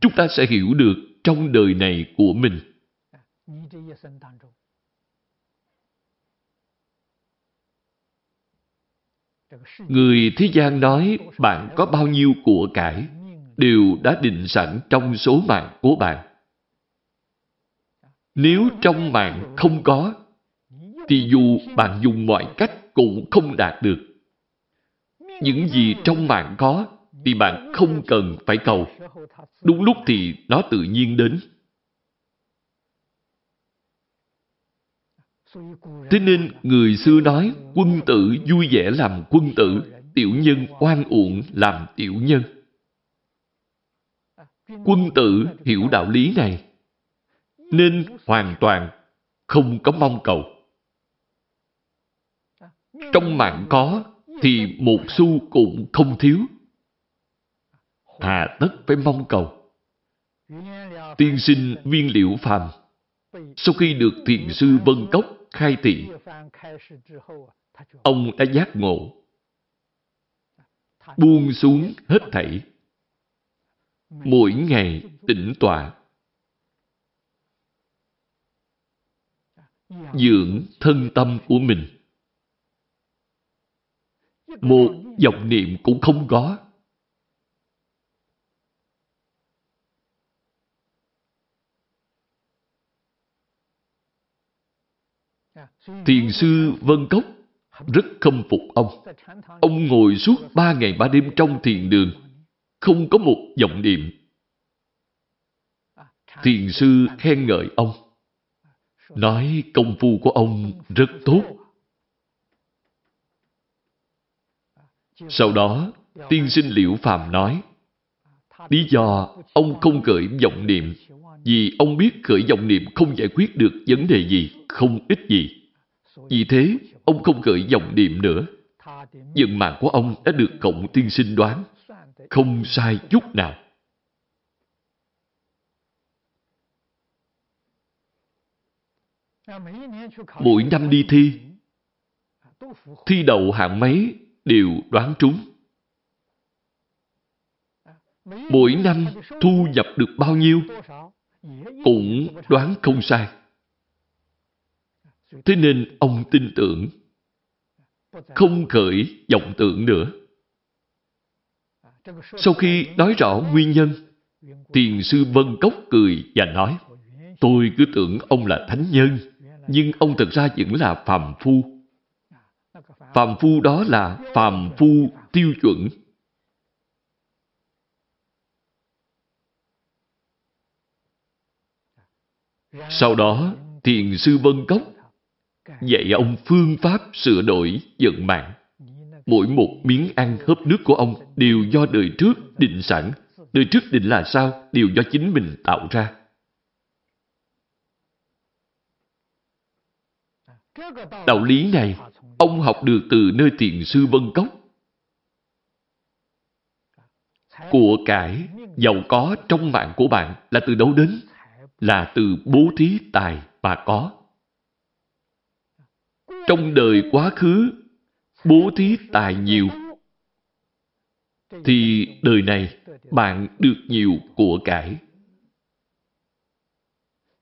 Chúng ta sẽ hiểu được trong đời này của mình. Người thế gian nói bạn có bao nhiêu của cải đều đã định sẵn trong số mạng của bạn. Nếu trong mạng không có, thì dù bạn dùng mọi cách cũng không đạt được. Những gì trong mạng có thì bạn không cần phải cầu. Đúng lúc thì nó tự nhiên đến. Thế nên người xưa nói quân tử vui vẻ làm quân tử, tiểu nhân oan uổng làm tiểu nhân. Quân tử hiểu đạo lý này, nên hoàn toàn không có mong cầu. Trong mạng có thì một xu cũng không thiếu hà tất phải mong cầu. Tiên sinh viên liễu phàm, sau khi được thiền sư Vân Cốc khai thị, ông đã giác ngộ, buông xuống hết thảy, mỗi ngày tĩnh tọa, dưỡng thân tâm của mình. Một dòng niệm cũng không có. Thiền sư Vân Cốc rất khâm phục ông. Ông ngồi suốt ba ngày ba đêm trong thiền đường, không có một vọng niệm. thiền sư khen ngợi ông. Nói công phu của ông rất tốt. Sau đó, tiên sinh Liễu Phàm nói, lý do ông không khởi vọng niệm vì ông biết khởi vọng niệm không giải quyết được vấn đề gì, không ích gì. Vì thế, ông không gợi dòng niệm nữa. Vận mạng của ông đã được cộng tiên sinh đoán, không sai chút nào. Mỗi năm đi thi, thi đậu hạng mấy đều đoán trúng. Mỗi năm thu nhập được bao nhiêu cũng đoán không sai. Thế nên ông tin tưởng, không khởi vọng tưởng nữa. Sau khi nói rõ nguyên nhân, thiền sư Vân Cốc cười và nói, tôi cứ tưởng ông là thánh nhân, nhưng ông thật ra vẫn là phàm phu. Phàm phu đó là phàm phu tiêu chuẩn. Sau đó, thiền sư Vân Cốc dạy ông phương pháp sửa đổi vận mạng. Mỗi một miếng ăn hớp nước của ông đều do đời trước định sẵn. Đời trước định là sao? Đều do chính mình tạo ra. Đạo lý này, ông học được từ nơi thiền sư Vân Cốc. Của cải, giàu có trong mạng của bạn là từ đâu đến? Là từ bố thí tài mà có. Trong đời quá khứ, bố thí tài nhiều, thì đời này bạn được nhiều của cải.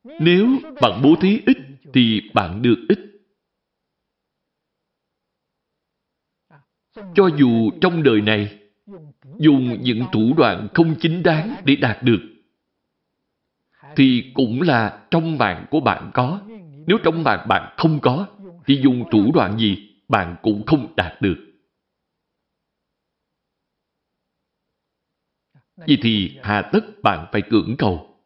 Nếu bạn bố thí ít, thì bạn được ít. Cho dù trong đời này dùng những thủ đoạn không chính đáng để đạt được, thì cũng là trong mạng của bạn có. Nếu trong mạng bạn không có, thì dùng thủ đoạn gì bạn cũng không đạt được. Vậy thì hà tất bạn phải cưỡng cầu.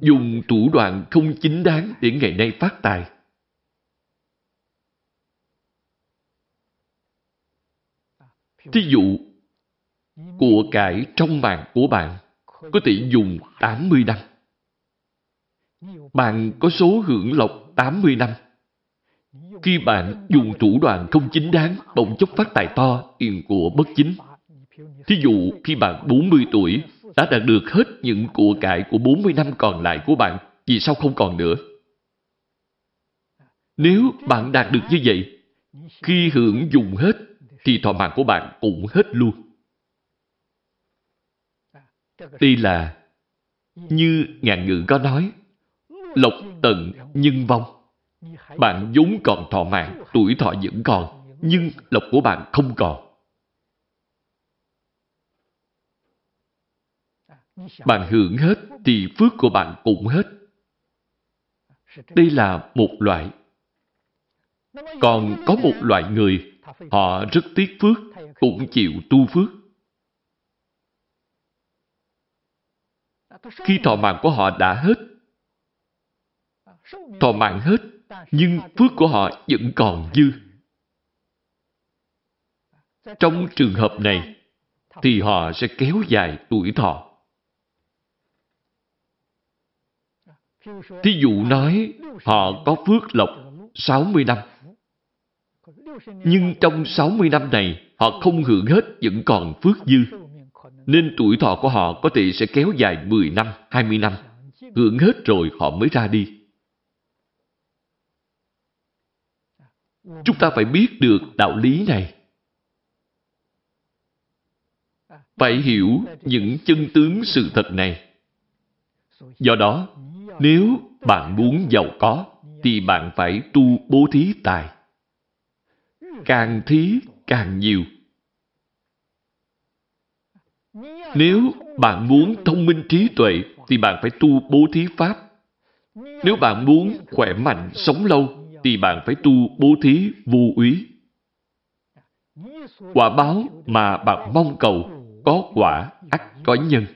Dùng thủ đoạn không chính đáng để ngày nay phát tài. Thí dụ, của cải trong mạng của bạn có thể dùng 80 năm. Bạn có số hưởng lộc 80 năm. Khi bạn dùng thủ đoạn không chính đáng, bỗng chốc phát tài to, tiền của bất chính. Thí dụ, khi bạn 40 tuổi, đã đạt được hết những của cải của 40 năm còn lại của bạn, vì sao không còn nữa? Nếu bạn đạt được như vậy, khi hưởng dùng hết, thì thọ mạng của bạn cũng hết luôn. Đây là như ngạn ngữ có nói, lộc tận nhân vong. Bạn vốn còn thọ mạng, tuổi thọ vẫn còn, nhưng lộc của bạn không còn. Bạn hưởng hết thì phước của bạn cũng hết. Đây là một loại. Còn có một loại người, họ rất tiếc phước, cũng chịu tu phước. Khi thọ mạng của họ đã hết, thọ mạng hết nhưng phước của họ vẫn còn dư. Trong trường hợp này, thì họ sẽ kéo dài tuổi thọ. Thí dụ nói họ có phước lộc 60 năm. Nhưng trong 60 năm này, họ không hưởng hết vẫn còn phước dư. Nên tuổi thọ của họ có thể sẽ kéo dài 10 năm, 20 năm. Hưởng hết rồi họ mới ra đi. Chúng ta phải biết được đạo lý này. Phải hiểu những chân tướng sự thật này. Do đó, nếu bạn muốn giàu có, thì bạn phải tu bố thí tài. Càng thí càng nhiều. Nếu bạn muốn thông minh trí tuệ, thì bạn phải tu bố thí pháp. Nếu bạn muốn khỏe mạnh, sống lâu, thì bạn phải tu bố thí vô úy. Quả báo mà bạn mong cầu có quả ắt có nhân.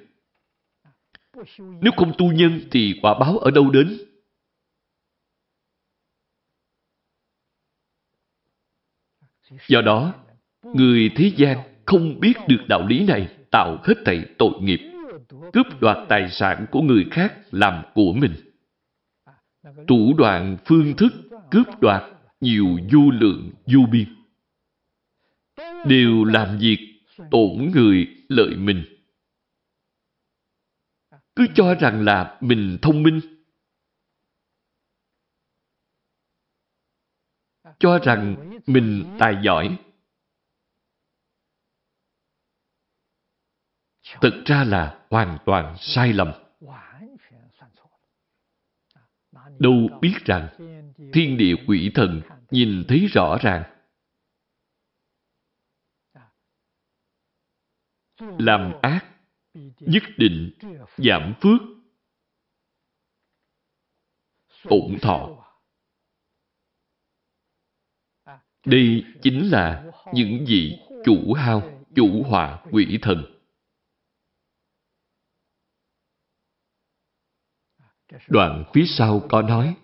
Nếu không tu nhân thì quả báo ở đâu đến? Do đó, người thế gian không biết được đạo lý này tạo hết thảy tội nghiệp, cướp đoạt tài sản của người khác làm của mình. Thủ đoạn phương thức cướp đoạt nhiều vô lượng vô biên. Đều làm việc tổn người lợi mình. Cứ cho rằng là mình thông minh. Cho rằng mình tài giỏi. Thực ra là hoàn toàn sai lầm. Đâu biết rằng thiên địa quỷ thần nhìn thấy rõ ràng. Làm ác nhất định giảm phước ủng thọ. Đây chính là những vị chủ hao, chủ họa quỷ thần. Đoạn phía sau có nói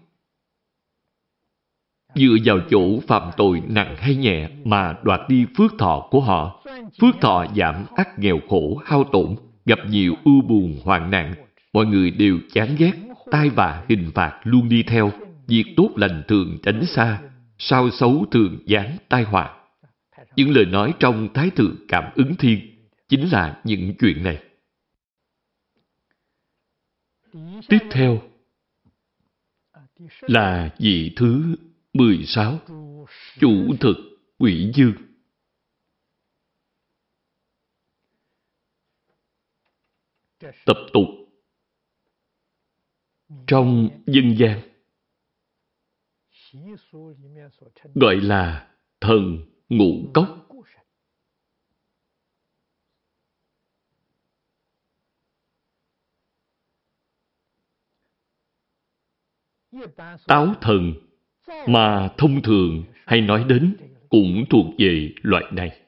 Dựa vào chỗ phạm tội nặng hay nhẹ mà đoạt đi phước thọ của họ. Phước thọ giảm ác nghèo khổ, hao tổn, gặp nhiều ưu buồn, hoạn nạn. Mọi người đều chán ghét, tai vạ hình phạt luôn đi theo. Việc tốt lành thường tránh xa, sao xấu thường giáng tai họa. Những lời nói trong Thái Thượng Cảm ứng Thiên chính là những chuyện này. Tiếp theo là vị thứ 16. Chủ thực quỷ dương. Tập tục. Trong dân gian. Gọi là thần ngũ cốc. Táo thần mà thông thường hay nói đến cũng thuộc về loại này.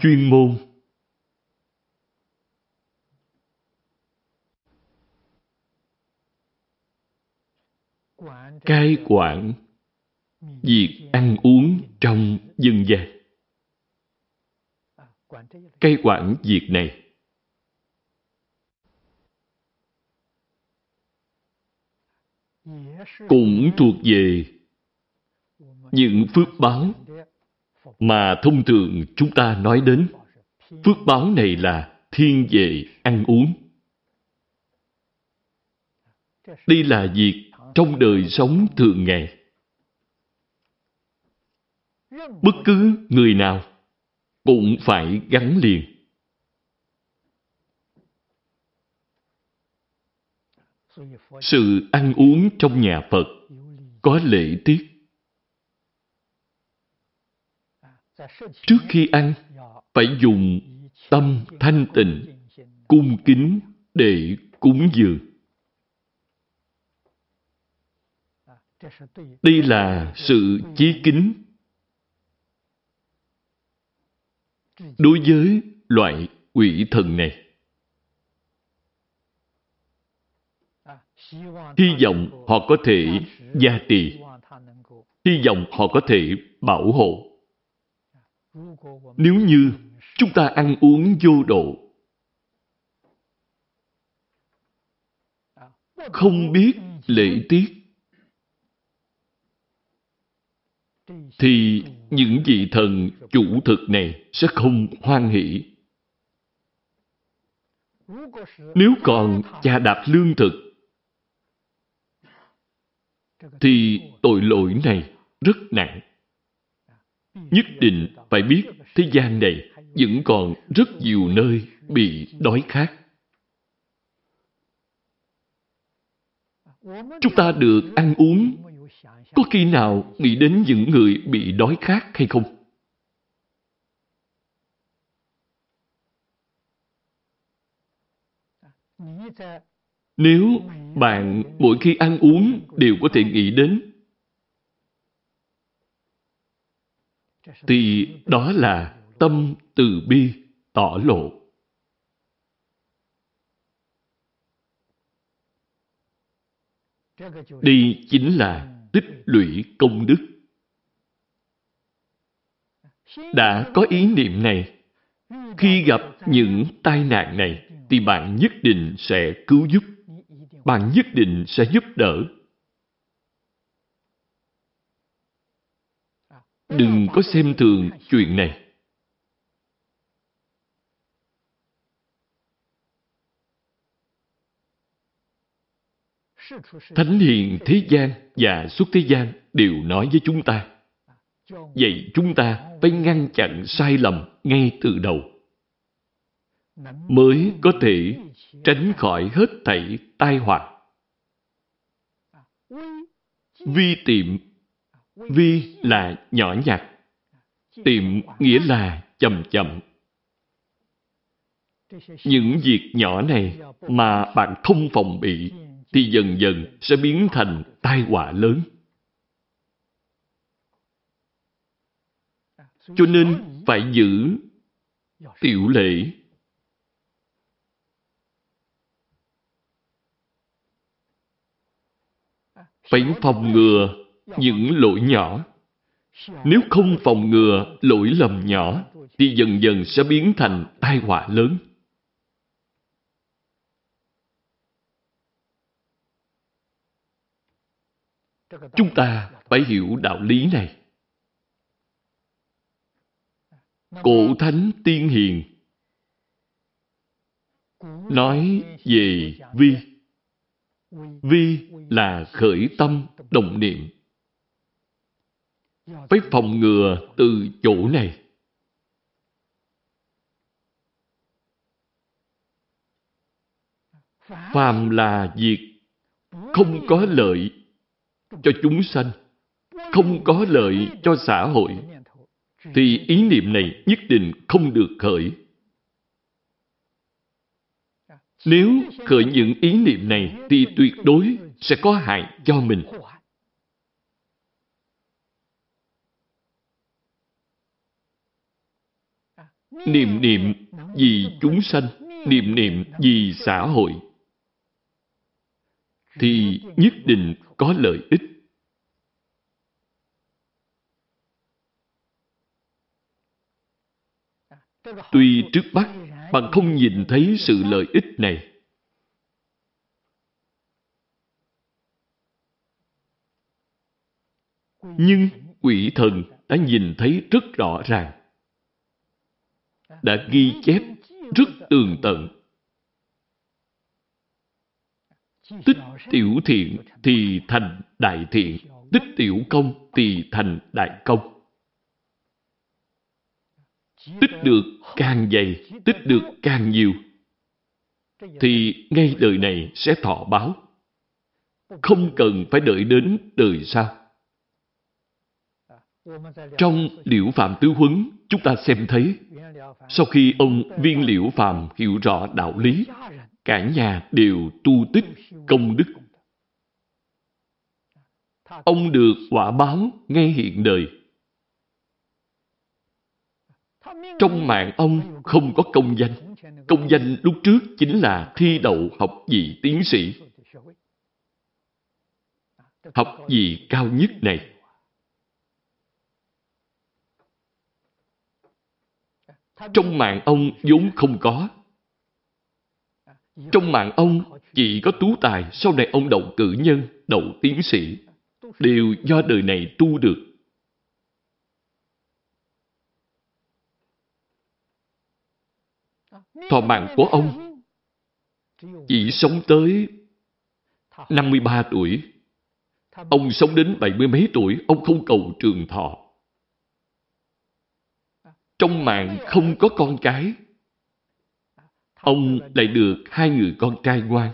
Chuyên môn cai quản việc ăn uống trong dân gian. Cai quản việc này cũng thuộc về những phước báo mà thông thường chúng ta nói đến. Phước báo này là thiên về ăn uống. Đây là việc trong đời sống thường ngày. Bất cứ người nào cũng phải gắn liền. Sự ăn uống trong nhà Phật có lễ tiết. Trước khi ăn, phải dùng tâm thanh tịnh, cung kính để cúng dường. Đây là sự chí kính đối với loại quỷ thần này. Hy vọng họ có thể gia trì. Hy vọng họ có thể bảo hộ. Nếu như chúng ta ăn uống vô độ, không biết lễ tiết, thì những vị thần chủ thực này sẽ không hoan hỷ. Nếu còn cha đạp lương thực, thì tội lỗi này rất nặng. Nhất định phải biết thế gian này vẫn còn rất nhiều nơi bị đói khát. Chúng ta được ăn uống, có khi nào nghĩ đến những người bị đói khát hay không? Nếu bạn mỗi khi ăn uống đều có thể nghĩ đến thì đó là tâm từ bi tỏ lộ. Đây chính là tích lũy công đức. Đã có ý niệm này, khi gặp những tai nạn này, thì bạn nhất định sẽ cứu giúp. Bạn nhất định sẽ giúp đỡ. Đừng có xem thường chuyện này. Thánh hiền thế gian và xuất thế gian đều nói với chúng ta. Vậy chúng ta phải ngăn chặn sai lầm ngay từ đầu. Mới có thể tránh khỏi hết thảy tai họa. Vi tiệm Vi là nhỏ nhặt. Tiệm nghĩa là chậm chậm. Những việc nhỏ này mà bạn không phòng bị thì dần dần sẽ biến thành tai họa lớn. Cho nên phải giữ tiểu lệ. Phải phòng ngừa những lỗi nhỏ. Nếu không phòng ngừa lỗi lầm nhỏ, thì dần dần sẽ biến thành tai họa lớn. Chúng ta phải hiểu đạo lý này. Cổ Thánh Tiên Hiền nói về vi. Vi là khởi tâm đồng niệm. Phải phòng ngừa từ chỗ này. Phàm là việc không có lợi cho chúng sanh, không có lợi cho xã hội, thì ý niệm này nhất định không được khởi. Nếu khởi những ý niệm này thì tuyệt đối sẽ có hại cho mình. Niệm niệm vì chúng sanh, niệm niệm vì xã hội, thì nhất định có lợi ích. Tuy trước mắt bạn không nhìn thấy sự lợi ích này, nhưng quỷ thần đã nhìn thấy rất rõ ràng đã ghi chép rất tường tận. Tích tiểu thiện thì thành đại thiện, tích tiểu công thì thành đại công. Tích được càng dày, tích được càng nhiều, thì ngay đời này sẽ thọ báo. Không cần phải đợi đến đời sau. Trong Liễu Phạm Tứ Huấn, chúng ta xem thấy, sau khi ông Viên Liễu Phạm hiểu rõ đạo lý, cả nhà đều tu tích công đức. Ông được quả báo ngay hiện đời. Trong mạng ông không có công danh. Công danh lúc trước chính là thi đậu học vị tiến sĩ. Học vị cao nhất này Trong mạng ông vốn không có. Trong mạng ông chỉ có tú tài, sau này ông đậu cử nhân, đậu tiến sĩ, đều do đời này tu được. Thọ mạng của ông chỉ sống tới 53 tuổi. Ông sống đến bảy mươi mấy tuổi, ông không cầu trường thọ. Trong mạng không có con cái. Ông lại được hai người con trai ngoan.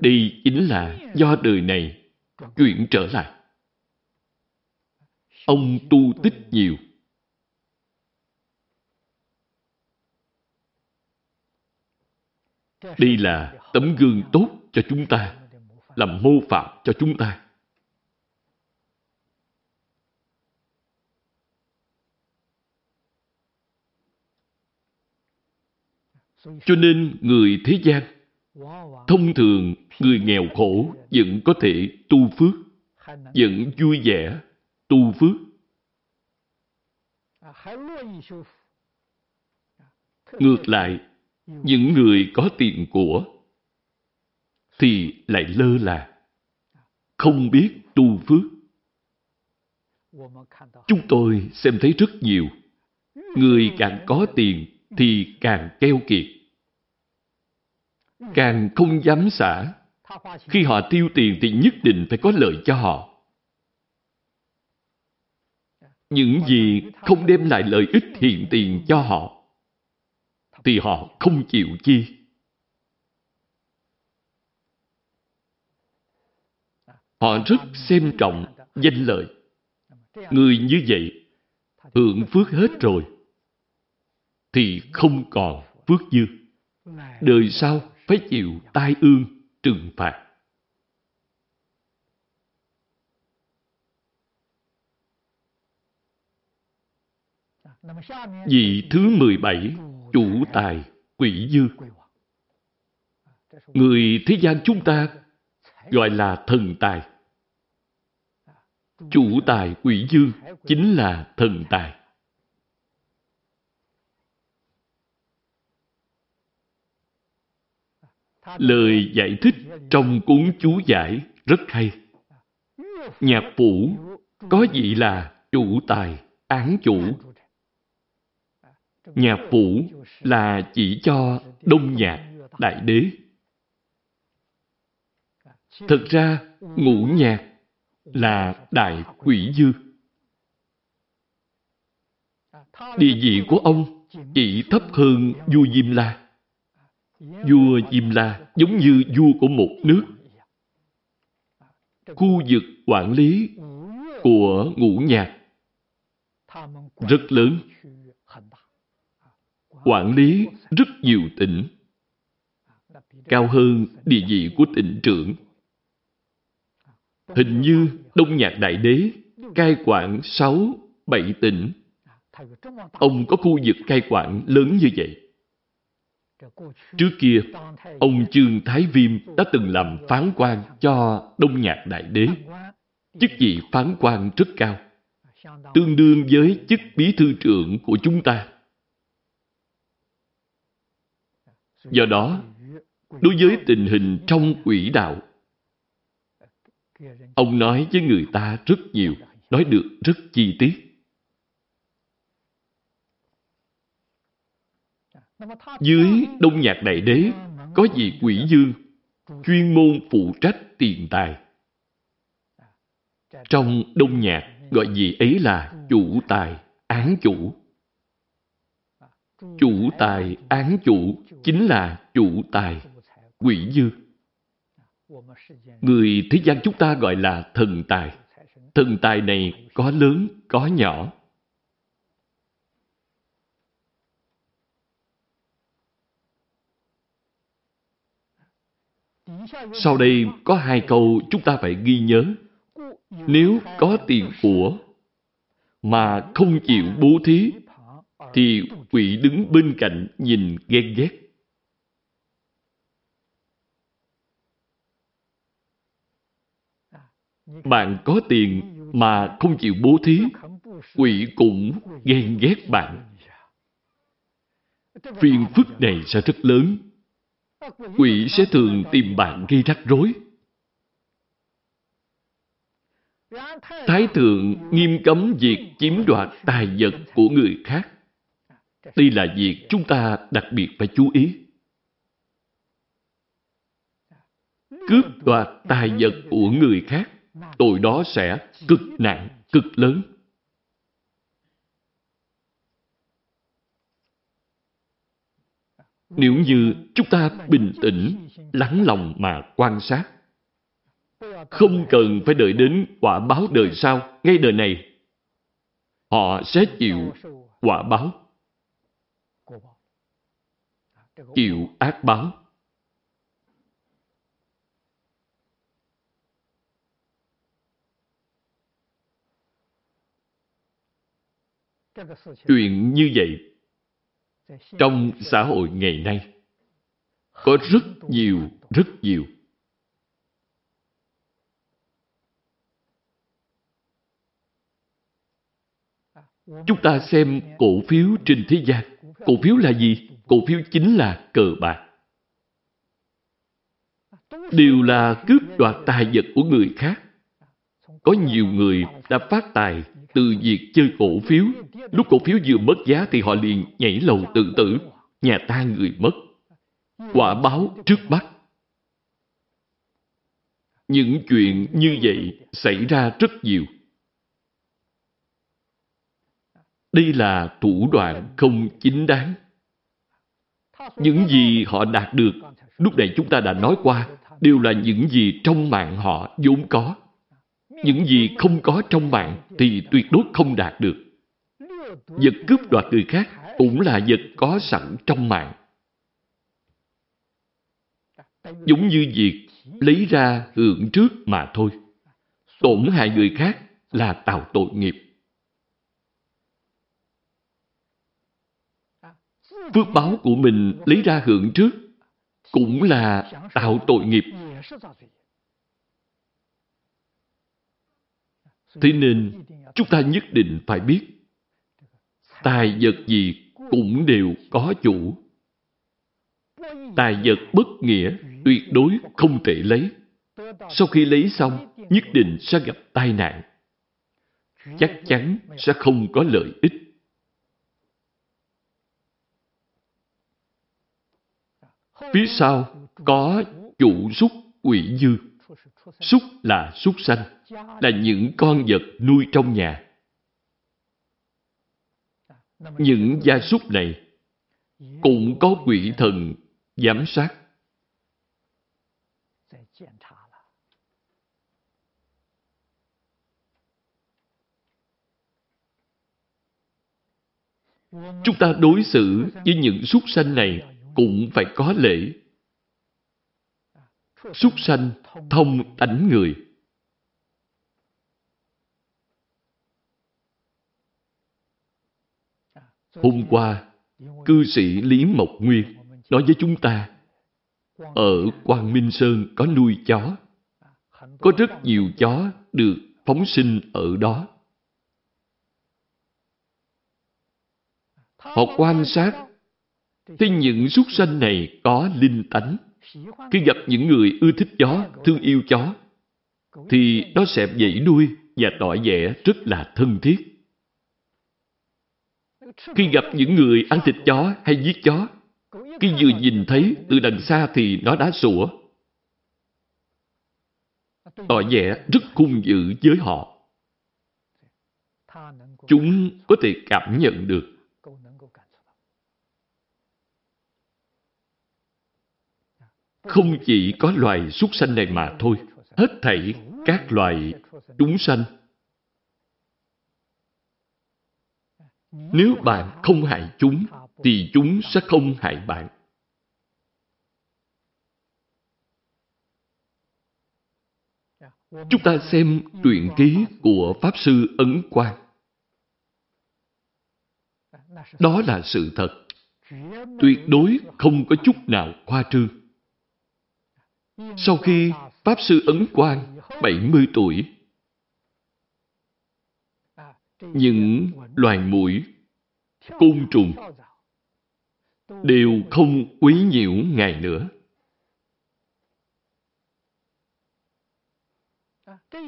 Đây chính là do đời này chuyển trở lại. Ông tu tích nhiều. Đây là tấm gương tốt cho chúng ta, làm mô phạm cho chúng ta. Cho nên người thế gian, thông thường người nghèo khổ vẫn có thể tu phước, vẫn vui vẻ tu phước. Ngược lại, những người có tiền của thì lại lơ là, không biết tu phước. Chúng tôi xem thấy rất nhiều. Người càng có tiền thì càng keo kiệt. Càng không dám xả. Khi họ tiêu tiền thì nhất định phải có lợi cho họ. Những gì không đem lại lợi ích hiện tiền cho họ thì họ không chịu chi. Họ rất xem trọng danh lợi. Người như vậy, hưởng phước hết rồi, thì không còn phước dư. Đời sau phải chịu tai ương, trừng phạt. Vị thứ 17, chủ tài, quỷ dư. Người thế gian chúng ta gọi là thần tài. Chủ tài quỷ dư chính là thần tài. Lời giải thích trong cuốn chú giải rất hay. Nhạc phủ có vị là chủ tài, án chủ. Nhạc phủ là chỉ cho đông nhạc, đại đế. Thực ra, ngũ nhạc là đại quỷ dư. Địa vị của ông chỉ thấp hơn vua Diêm La. Vua Diêm La giống như vua của một nước. Khu vực quản lý của ngũ nhạc rất lớn. Quản lý rất nhiều tỉnh. Cao hơn địa vị của tỉnh trưởng. Hình như Đông Nhạc Đại Đế cai quản sáu, bảy tỉnh. Ông có khu vực cai quản lớn như vậy. Trước kia, ông Trương Thái Viêm đã từng làm phán quan cho Đông Nhạc Đại Đế. Chức vị phán quan rất cao, tương đương với chức bí thư trưởng của chúng ta. Do đó, đối với tình hình trong quỷ đạo, ông nói với người ta rất nhiều, nói được rất chi tiết. Dưới Đông Nhạc Đại Đế có vị quỷ dương, chuyên môn phụ trách tiền tài. Trong Đông Nhạc gọi vị ấy là chủ tài, án chủ. Chủ tài, án chủ chính là chủ tài, quỷ dư. Người thế gian chúng ta gọi là thần tài. Thần tài này có lớn, có nhỏ. Sau đây có hai câu chúng ta phải ghi nhớ. Nếu có tiền của mà không chịu bố thí, thì quỷ đứng bên cạnh nhìn ghen ghét. Bạn có tiền mà không chịu bố thí, quỷ cũng ghen ghét bạn. Phiền phức này sẽ rất lớn quỷ sẽ thường tìm bạn gây rắc rối. Thái thượng nghiêm cấm việc chiếm đoạt tài vật của người khác. Đây là việc chúng ta đặc biệt phải chú ý. Cướp đoạt tài vật của người khác, tội đó sẽ cực nặng, cực lớn. Nếu như chúng ta bình tĩnh, lắng lòng mà quan sát, không cần phải đợi đến quả báo đời sau, ngay đời này, họ sẽ chịu quả báo. Chịu ác báo. Chuyện như vậy trong xã hội ngày nay có rất nhiều, rất nhiều. Chúng ta xem cổ phiếu trên thế gian. Cổ phiếu là gì? Cổ phiếu chính là cờ bạc. Đều là cướp đoạt tài vật của người khác. Có nhiều người đã phát tài từ việc chơi cổ phiếu. Lúc cổ phiếu vừa mất giá thì họ liền nhảy lầu tự tử. Nhà ta người mất. Quả báo trước mắt. Những chuyện như vậy xảy ra rất nhiều. Đây là thủ đoạn không chính đáng. Những gì họ đạt được, lúc này chúng ta đã nói qua, đều là những gì trong mạng họ vốn có. Những gì không có trong mạng thì tuyệt đối không đạt được. Vật cướp đoạt người khác cũng là vật có sẵn trong mạng. Giống như việc lấy ra hưởng trước mà thôi. Tổn hại người khác là tạo tội nghiệp. Phước báo của mình lấy ra hưởng trước cũng là tạo tội nghiệp. Thế nên, chúng ta nhất định phải biết, tài vật gì cũng đều có chủ. Tài vật bất nghĩa tuyệt đối không thể lấy. Sau khi lấy xong, nhất định sẽ gặp tai nạn. Chắc chắn sẽ không có lợi ích. Phía sau có chủ súc quỷ dư. Súc là súc sanh, là những con vật nuôi trong nhà. Những gia súc này cũng có quỷ thần giám sát. Chúng ta đối xử với những súc sanh này cũng phải có lễ. Súc sanh thông tánh người. Hôm qua, cư sĩ Lý Mộc Nguyên nói với chúng ta, ở Quang Minh Sơn có nuôi chó. Có rất nhiều chó được phóng sinh ở đó. Họ quan sát Thế những súc sanh này có linh tánh. Khi gặp những người ưa thích chó, thương yêu chó, thì nó sẽ dãy đuôi và tỏ vẻ rất là thân thiết. Khi gặp những người ăn thịt chó hay giết chó, khi vừa nhìn thấy từ đằng xa thì nó đã sủa. Tỏ vẻ rất hung dữ với họ. Chúng có thể cảm nhận được Không chỉ có loài súc sanh này mà thôi, hết thảy các loài chúng sanh. Nếu bạn không hại chúng, thì chúng sẽ không hại bạn. Chúng ta xem truyện ký của Pháp Sư Ấn Quang. Đó là sự thật. Tuyệt đối không có chút nào khoa trương. Sau khi Pháp Sư Ấn Quang 70 tuổi, những loài mũi, côn trùng đều không quý nhiễu Ngài nữa.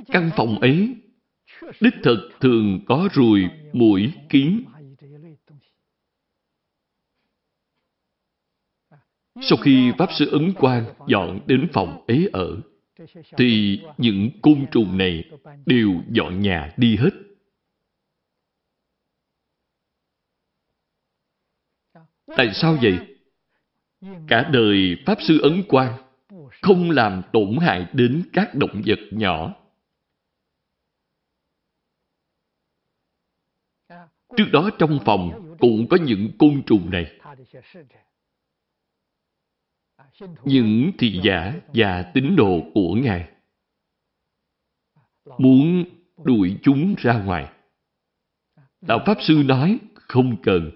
Căn phòng ấy đích thực thường có ruồi, mũi, kiến Sau khi Pháp Sư Ấn Quang dọn đến phòng ấy ở, thì những côn trùng này đều dọn nhà đi hết. Tại sao vậy? Cả đời Pháp Sư Ấn Quang không làm tổn hại đến các động vật nhỏ. Trước đó trong phòng cũng có những côn trùng này những thị giả và tín đồ của Ngài muốn đuổi chúng ra ngoài. Đạo Pháp Sư nói không cần.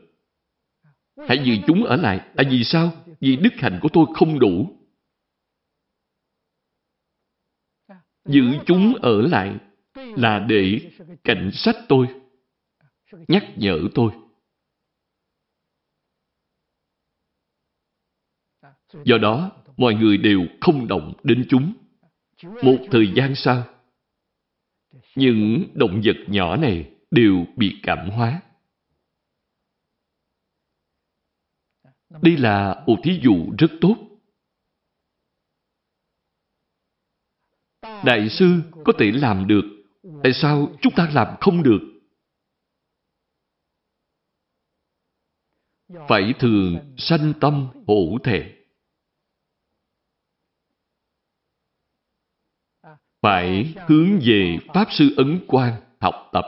Hãy giữ chúng ở lại. Tại vì sao? Vì đức hạnh của tôi không đủ. Giữ chúng ở lại là để cảnh sách tôi, nhắc nhở tôi. Do đó, mọi người đều không động đến chúng. Một thời gian sau, những động vật nhỏ này đều bị cảm hóa. Đây là một thí dụ rất tốt. Đại sư có thể làm được, tại sao chúng ta làm không được? Phải thường sanh tâm hổ thẹn. Phải hướng về Pháp Sư Ấn Quang học tập.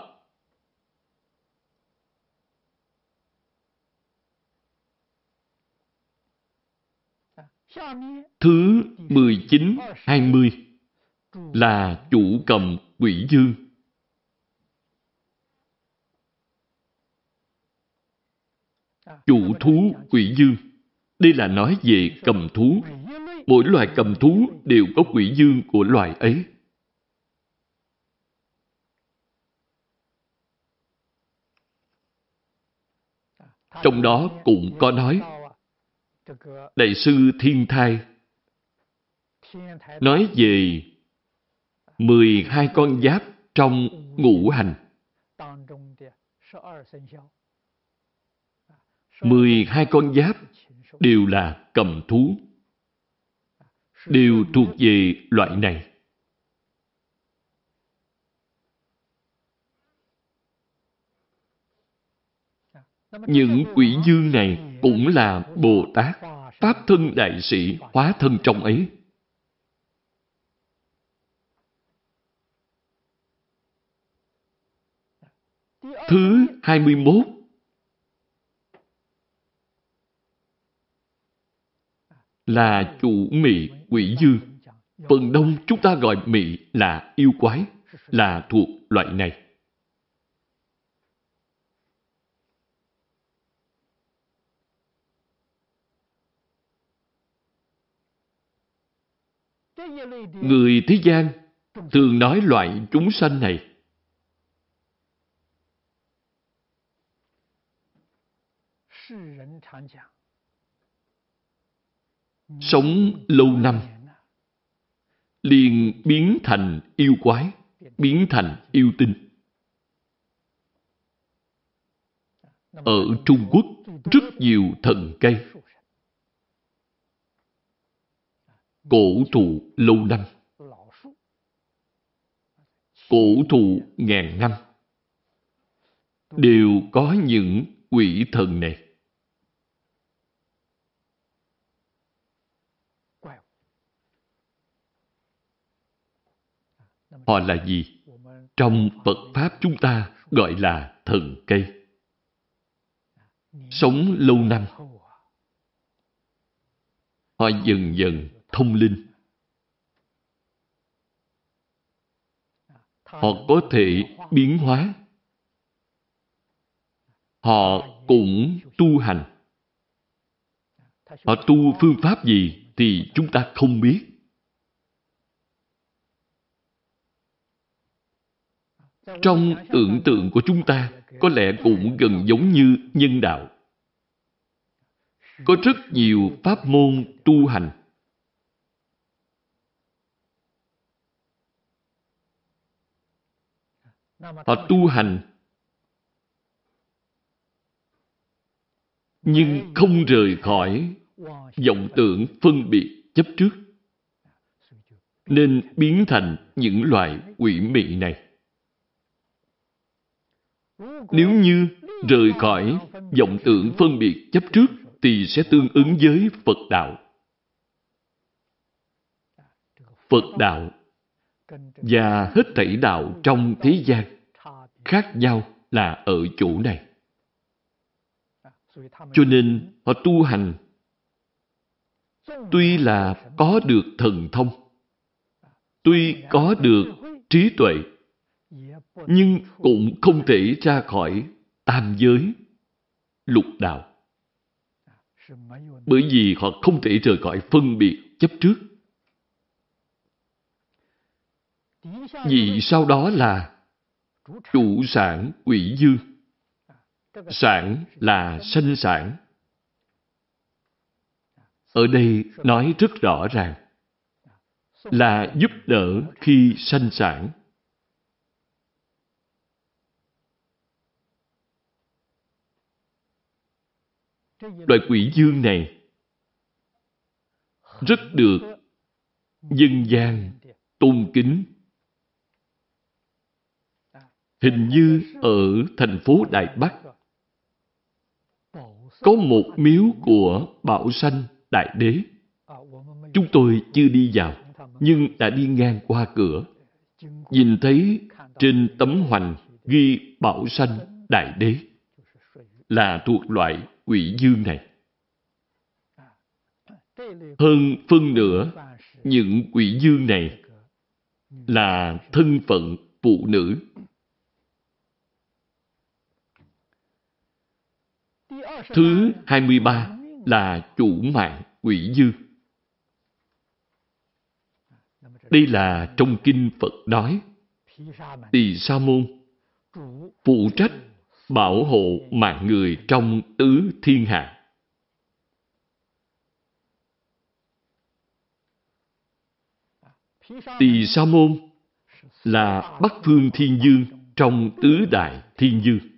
Thứ 19, 20 là chủ cầm quỷ dương. Chủ thú quỷ dương. Đây là nói về cầm thú. Mỗi loài cầm thú đều có quỷ dương của loài ấy. Trong đó cũng có nói Đại sư Thiên Thai nói về 12 con giáp trong ngũ hành. 12 con giáp đều là cầm thú, đều thuộc về loại này. Những quỷ dương này cũng là Bồ Tát, Pháp thân đại sĩ hóa thân trong ấy. Thứ 21 là chủ mị quỷ dương. Phần đông chúng ta gọi mị là yêu quái, là thuộc loại này. Người thế gian thường nói loại chúng sanh này. Sống lâu năm, liền biến thành yêu quái, biến thành yêu tinh. Ở trung quốc, rất nhiều thần cây cổ thụ lâu năm. Cổ thụ ngàn năm. Đều có những quỷ thần này. Họ là gì? Trong phật pháp chúng ta gọi là thần cây. Sống lâu năm. Họ dần dần thông linh. Họ có thể biến hóa. Họ cũng tu hành. Họ tu phương pháp gì thì chúng ta không biết. Trong tưởng tượng của chúng ta, có lẽ cũng gần giống như nhân đạo. Có rất nhiều pháp môn tu hành Họ tu hành nhưng không rời khỏi vọng tưởng phân biệt chấp trước, nên biến thành những loại quỷ mị này. Nếu như rời khỏi vọng tưởng phân biệt chấp trước, thì sẽ tương ứng với Phật đạo. Phật đạo và hết thảy đạo trong thế gian khác nhau là ở chỗ này. Cho nên họ tu hành tuy là có được thần thông, tuy có được trí tuệ, nhưng cũng không thể ra khỏi tam giới, lục đạo. Bởi vì họ không thể rời khỏi phân biệt chấp trước. Vị sau đó là chủ sản quỷ dương. Sản là sanh sản. Ở đây nói rất rõ ràng là giúp đỡ khi sanh sản. Loại quỷ dương này rất được dân gian tôn kính. Hình như ở thành phố Đại Bắc có một miếu của Bảo Sanh Đại Đế. Chúng tôi chưa đi vào, nhưng đã đi ngang qua cửa. Nhìn thấy trên tấm hoành ghi Bảo Sanh Đại Đế là thuộc loại quỷ dương này. Hơn phân nửa, những quỷ dương này là thân phận phụ nữ. Thứ 23 là chủ mạng quỷ dư. Đây là trong kinh Phật nói. Tỳ Sa Môn, phụ trách bảo hộ mạng người trong tứ thiên hạ. Tỳ Sa Môn là Bắc Phương Thiên Dương trong tứ đại Thiên Dương.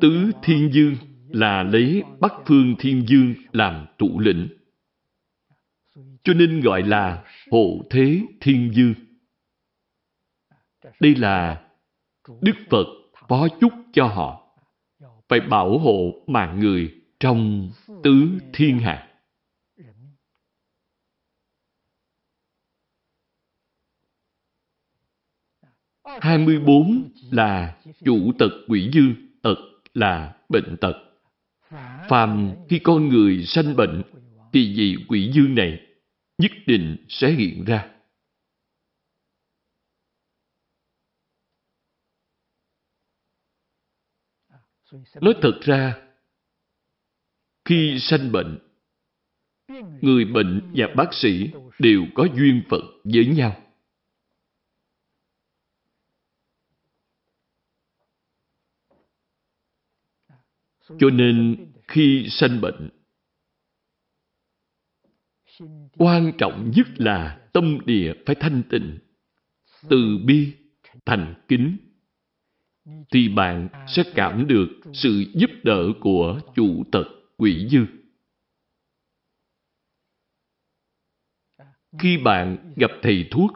Tứ Thiên Dương là lấy Bắc Phương Thiên Dương làm trụ lĩnh. Cho nên gọi là Hộ Thế Thiên Dương. Đây là Đức Phật phó chúc cho họ phải bảo hộ mạng người trong tứ thiên hạ. Hai mươi bốn là chủ tật quỷ dư, tật là bệnh tật. Phàm khi con người sanh bệnh, thì vị quỷ dương này nhất định sẽ hiện ra. Nói thật ra, khi sanh bệnh, người bệnh và bác sĩ đều có duyên phận với nhau. Cho nên khi sanh bệnh, quan trọng nhất là tâm địa phải thanh tịnh, từ bi, thành kính thì bạn sẽ cảm được sự giúp đỡ của chủ tật quỷ dư. Khi bạn gặp thầy thuốc,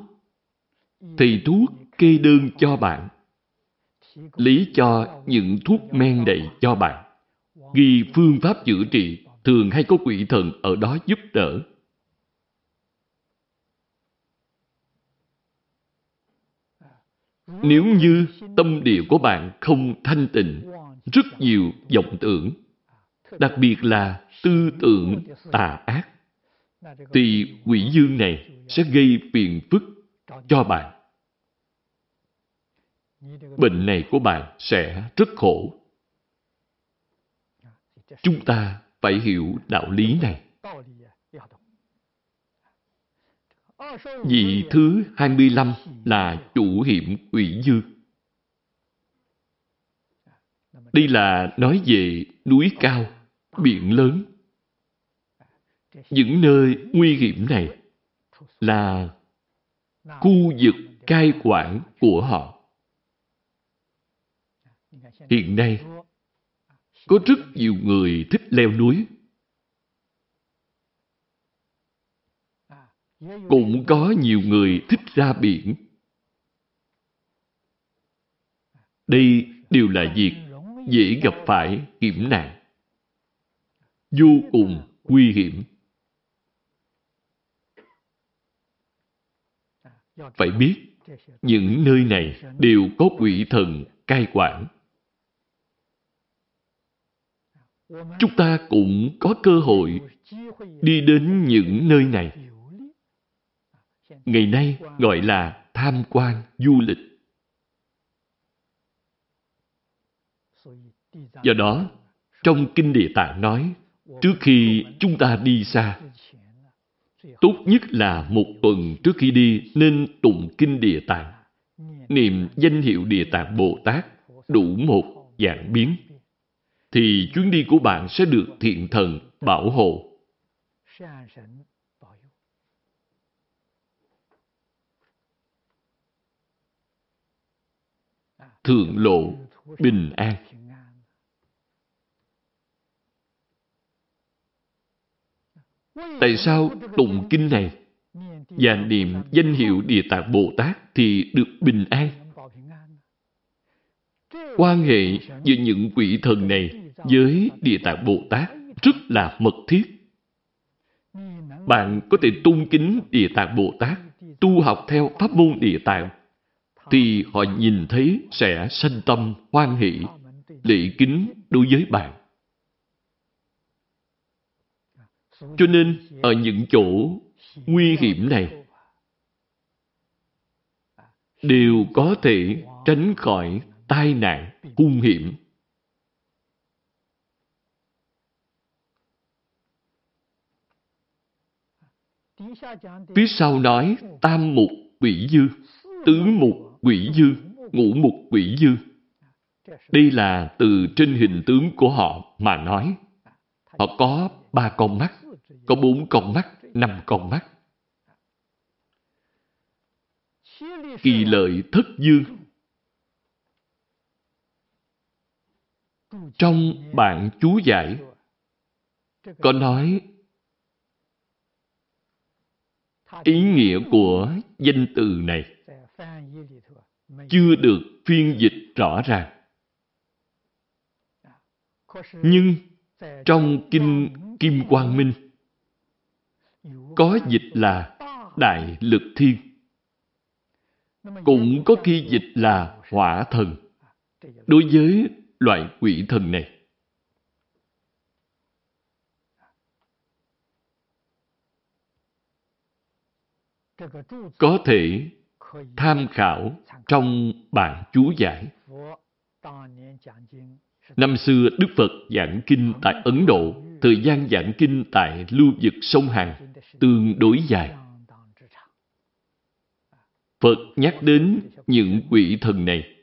thầy thuốc kê đơn cho bạn, lý cho những thuốc men đầy cho bạn, ghi phương pháp chữa trị, thường hay có quỷ thần ở đó giúp đỡ. Nếu như tâm địa của bạn không thanh tịnh, rất nhiều vọng tưởng, đặc biệt là tư tưởng tà ác, thì quỷ dương này sẽ gây phiền phức cho bạn. Bệnh này của bạn sẽ rất khổ. Chúng ta phải hiểu đạo lý này. Vị thứ 25 là chủ hiểm quỷ dư. Đây là nói về núi cao, biển lớn. Những nơi nguy hiểm này là khu vực cai quản của họ. Hiện nay, có rất nhiều người thích leo núi. Cũng có nhiều người thích ra biển. Đây đều là việc dễ gặp phải hiểm nạn. Vô cùng nguy hiểm. Phải biết, những nơi này đều có quỷ thần cai quản. Chúng ta cũng có cơ hội đi đến những nơi này. Ngày nay gọi là tham quan du lịch. Do đó, Trong Kinh Địa Tạng nói, trước khi chúng ta đi xa, tốt nhất là một tuần trước khi đi nên tụng Kinh Địa Tạng, niệm danh hiệu Địa Tạng Bồ Tát đủ một dạng biến, thì chuyến đi của bạn sẽ được thiện thần bảo hộ. Thượng lộ bình an. Tại sao tụng kinh này và niệm danh hiệu Địa Tạng Bồ Tát thì được bình an? Quan hệ giữa những quỷ thần này với Địa Tạng Bồ Tát rất là mật thiết. Bạn có thể tôn kính Địa Tạng Bồ Tát, tu học theo pháp môn Địa Tạng, thì họ nhìn thấy sẽ sanh tâm hoan hỷ, lễ kính đối với bạn. Cho nên, ở những chỗ nguy hiểm này, đều có thể tránh khỏi tai nạn hung hiểm. Phía sau nói tam mục quỷ dư, tứ mục quỷ dư, ngũ mục quỷ dư. Đây là từ trên hình tướng của họ mà nói. Họ có ba con mắt, có bốn con mắt, năm con mắt. Kỳ lợi thất dương Trong bạn chú giải có nói ý nghĩa của danh từ này chưa được phiên dịch rõ ràng. Nhưng trong Kinh Kim Quang Minh, có dịch là Đại Lực Thiên. Cũng có khi dịch là Hỏa Thần. Đối với loại quỷ thần này. Có thể tham khảo trong bản chú giải. Năm xưa, Đức Phật giảng kinh tại Ấn Độ, thời gian giảng kinh tại lưu vực sông Hàn tương đối dài. Phật nhắc đến những quỷ thần này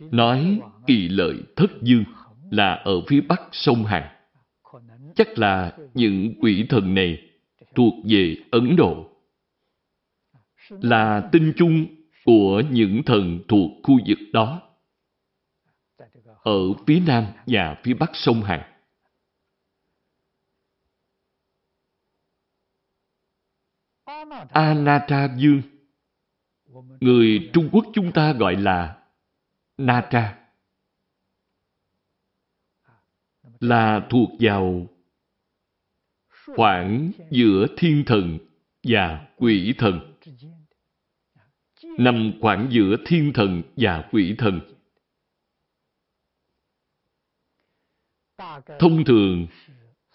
nói kỳ lợi thất dương là ở phía bắc sông Hàn. Chắc là những quỷ thần này thuộc về Ấn Độ. Là tinh chung của những thần thuộc khu vực đó. Ở phía nam và phía bắc sông Hàn. Anatra Dương Người Trung Quốc chúng ta gọi là Na Tra là thuộc vào khoảng giữa thiên thần và quỷ thần. Nằm khoảng giữa thiên thần và quỷ thần. Thông thường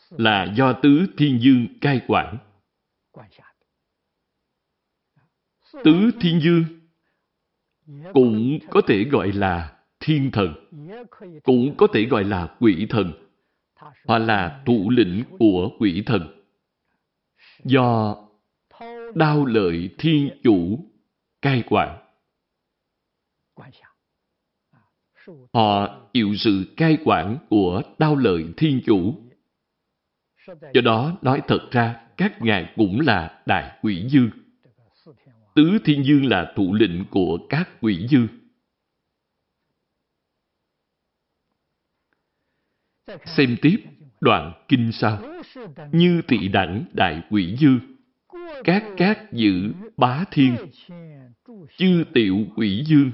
là do tứ thiên dương cai quản. Tứ thiên dương cũng có thể gọi là thiên thần, cũng có thể gọi là quỷ thần, hoặc là thủ lĩnh của quỷ thần. Do đao lợi thiên chủ cai quản. Họ chịu sự cai quản của đao lợi thiên chủ. Do đó, nói thật ra, các ngài cũng là đại quỷ dương. Tứ Thiên Dương là thủ lĩnh của các quỷ dư. Xem tiếp đoạn kinh sau. Như tỵ đẳng đại quỷ dư, các cát giữ bá thiên, chư tiểu quỷ dương,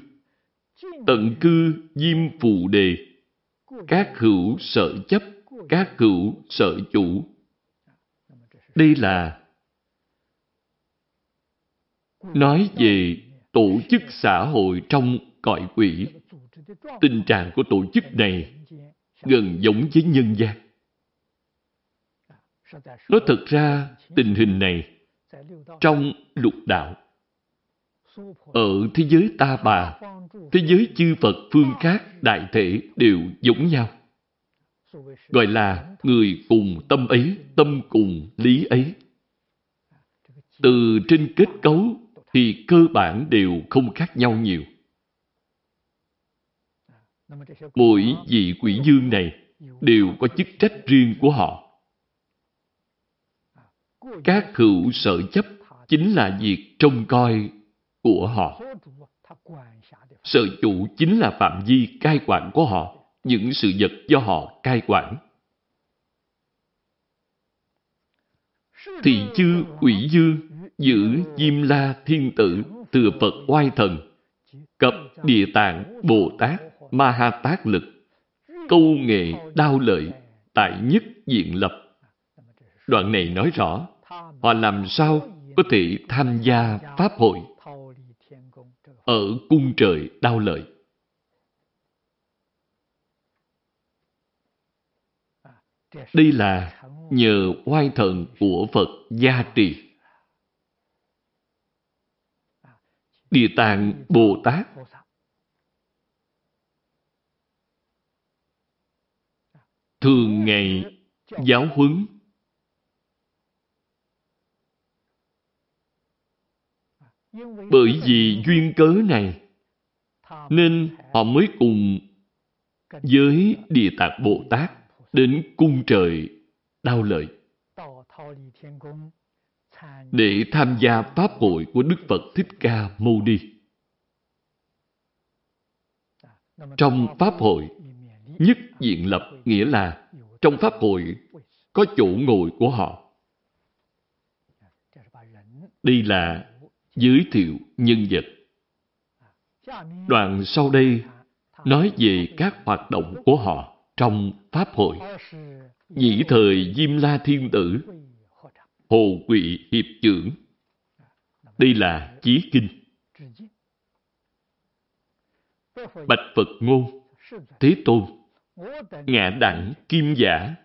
tận cư diêm phù đề, các hữu sợ chấp, các hữu sợ chủ. Đây là nói về tổ chức xã hội trong cõi quỷ. Tình trạng của tổ chức này gần giống với nhân gian. Nói thật ra, tình hình này trong lục đạo ở thế giới ta bà, thế giới chư Phật phương khác đại thể đều giống nhau. gọi là người cùng tâm ấy, tâm cùng lý ấy. Từ trên kết cấu thì cơ bản đều không khác nhau nhiều. Mỗi vị quỷ dương này đều có chức trách riêng của họ. Các hữu sở chấp chính là việc trông coi của họ. Sở chủ chính là phạm vi cai quản của họ, những sự vật do họ cai quản. Thị chư quỷ dương giữ Diêm La Thiên Tử Thừa Phật Oai Thần cập Địa Tạng Bồ Tát Ma Ha Tát Lực câu nghệ đao lợi tại nhất diện lập. Đoạn này nói rõ họ làm sao có thể tham gia Pháp hội ở cung trời đau lợi. Đây là nhờ oai thần của Phật gia trì. Địa tạng Bồ Tát thường ngày giáo huấn bởi vì duyên cớ này, nên họ mới cùng với địa tạng bồ tát đến cung trời đau lợi. Để tham gia pháp hội của đức phật thích ca mâu ni. Trong pháp hội, nhất diện lập nghĩa là trong pháp hội có chỗ ngồi của họ. Đây là giới thiệu nhân vật. Đoạn sau đây nói về các hoạt động của họ trong pháp hội. Nhĩ thời diêm la thiên tử, hồ quỵ hiệp trưởng đây là chí kinh. Bạch phật ngôn, thế tôn. Ngạ đẳng kim giả,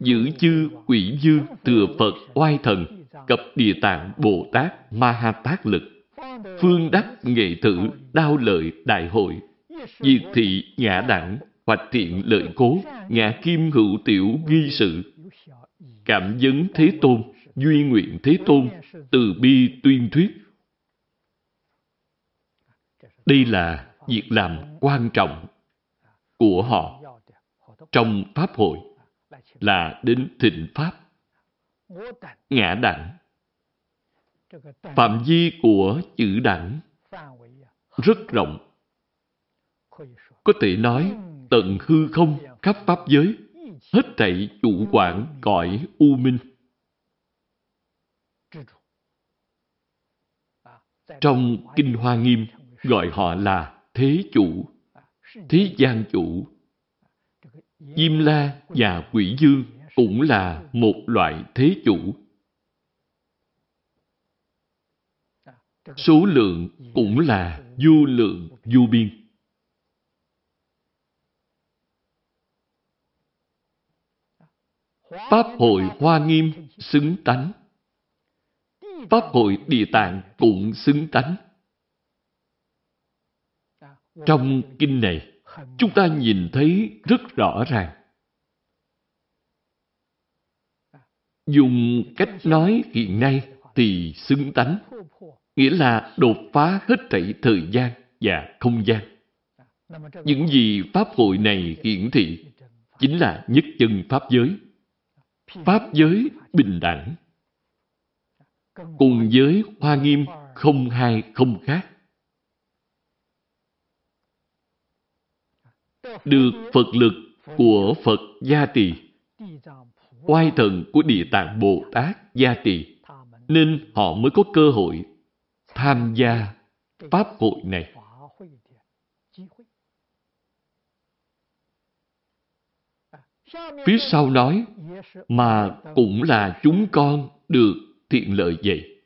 giữ chư quỷ dương thừa phật oai thần cập địa tạng, bồ tát, ma ha tát lực. Phương đắc nghệ tử, đao lợi đại hội. Diệt thị ngã đẳng hoạch thiện lợi cố, ngã kim hữu tiểu ghi sự. Cảm vấn thế tôn, duy nguyện thế tôn, từ bi tuyên thuyết. Đây là việc làm quan trọng của họ trong Pháp hội, là đến thịnh Pháp. Ngã đẳng Phạm vi của chữ đẳng rất rộng. Có thể nói tận hư không khắp Pháp giới, hết thảy chủ quản cõi u minh. Trong Kinh Hoa Nghiêm gọi họ là Thế Chủ thế gian chủ. Diêm La và Quỷ Dương cũng là một loại thế chủ. Số lượng cũng là vô lượng vô biên. Pháp hội Hoa Nghiêm xứng tánh. Pháp hội Địa Tạng cũng xứng tánh. Trong kinh này, chúng ta nhìn thấy rất rõ ràng. Dùng cách nói hiện nay thì xứng tánh, nghĩa là đột phá hết thảy thời gian và không gian. Những gì Pháp hội này hiển thị chính là nhất chân Pháp giới. Pháp giới bình đẳng. Cùng giới Hoa Nghiêm không hai không khác. được Phật lực của Phật gia Tỳ oai thần của Địa Tạng Bồ Tát gia trì, nên họ mới có cơ hội tham gia Pháp hội này. Phía sau nói, mà cũng là chúng con được thiện lợi vậy.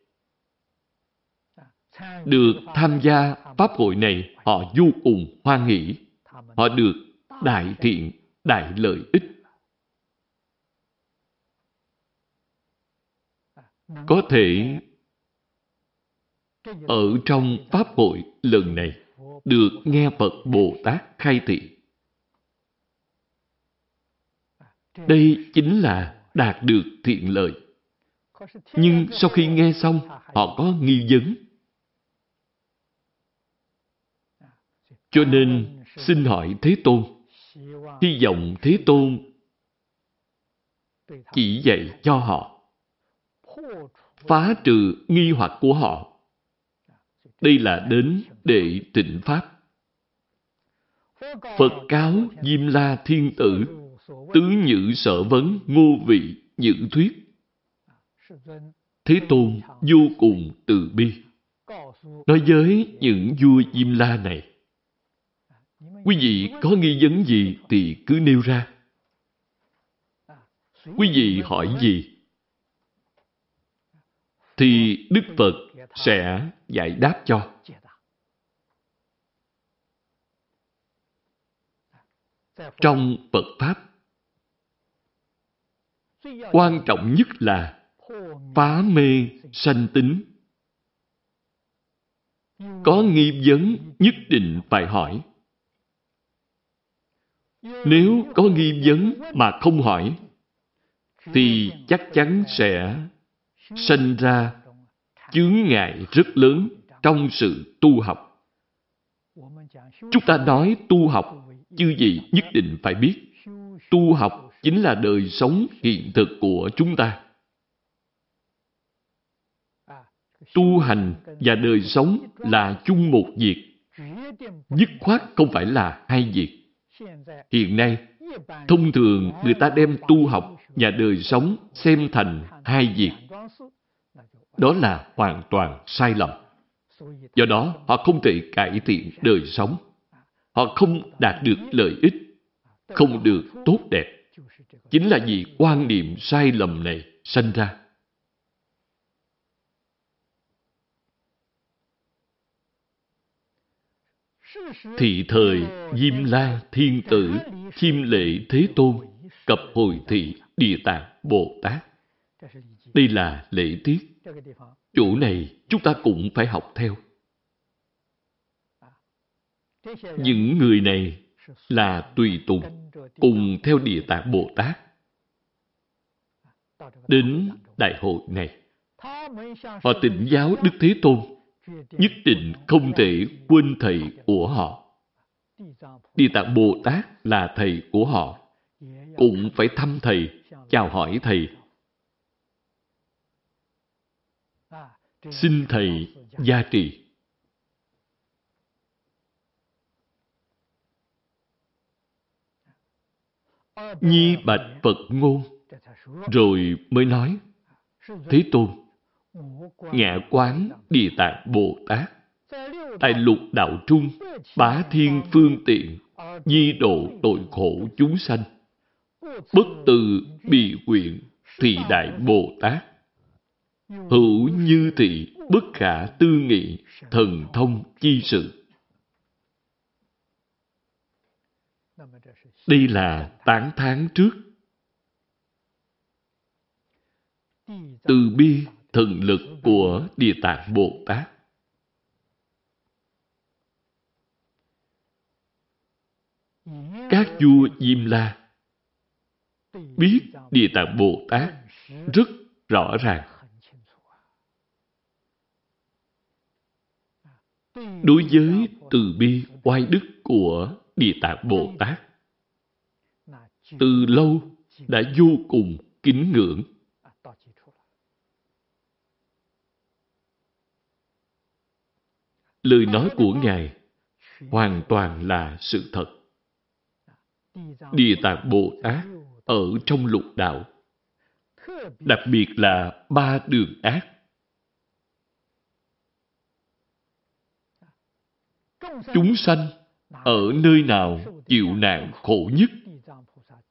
Được tham gia Pháp hội này, họ vô cùng hoan hỷ họ được đại thiện, đại lợi ích. Có thể ở trong Pháp hội lần này được nghe Phật Bồ Tát khai thị. Đây chính là đạt được thiện lợi. Nhưng sau khi nghe xong, họ có nghi vấn. Cho nên, xin hỏi Thế Tôn, hy vọng Thế Tôn chỉ dạy cho họ, phá trừ nghi hoặc của họ. Đây là đến để tịnh Pháp. Phật cáo Diêm La Thiên Tử, tứ nhữ sở vấn, ngô vị, nhữ thuyết. Thế Tôn vô cùng từ bi. Nói với những vua Diêm La này, Quý vị có nghi vấn gì thì cứ nêu ra. Quý vị hỏi gì? Thì Đức Phật sẽ giải đáp cho. Trong Phật Pháp, quan trọng nhất là phá mê sanh tính. Có nghi vấn nhất định phải hỏi. Nếu có nghi vấn mà không hỏi, thì chắc chắn sẽ sinh ra chướng ngại rất lớn trong sự tu học. Chúng ta nói tu học, chứ gì nhất định phải biết. Tu học chính là đời sống hiện thực của chúng ta. Tu hành và đời sống là chung một việc. Dứt khoát không phải là hai việc. Hiện nay, thông thường người ta đem tu học và đời sống xem thành hai việc. Đó là hoàn toàn sai lầm. Do đó, họ không thể cải thiện đời sống. Họ không đạt được lợi ích, không được tốt đẹp. Chính là vì quan niệm sai lầm này sanh ra. Thị thời Diêm La Thiên Tử Chiêm Lệ Thế Tôn Cập Hồi Thị Địa Tạng Bồ Tát Đây là lễ tiết. Chỗ này chúng ta cũng phải học theo. Những người này là tùy tùng cùng theo Địa Tạng Bồ Tát đến đại hội này. Họ tỉnh giáo Đức Thế Tôn nhất định không thể quên thầy của họ. Địa Tạng Bồ Tát là thầy của họ, cũng phải thăm thầy, chào hỏi thầy. Xin thầy gia trì. Nhi bạch Phật ngôn, rồi mới nói, Thế Tôn, Ngạ quán Địa Tạng Bồ Tát Tại lục đạo trung Bá thiên phương tiện Di độ tội khổ chúng sanh Bất từ bị quyện Thị đại Bồ Tát Hữu như thị, Bất khả tư nghị, Thần thông chi sự Đây là tán tháng trước Từ bi, thần lực của Địa Tạng Bồ Tát. Các vua Diêm La biết Địa Tạng Bồ Tát rất rõ ràng. Đối với từ bi oai đức của Địa Tạng Bồ Tát, từ lâu đã vô cùng kính ngưỡng. Lời nói của Ngài hoàn toàn là sự thật. Địa Tạng Bồ Tát ở trong lục đạo, đặc biệt là ba đường ác. Chúng sanh ở nơi nào chịu nạn khổ nhất,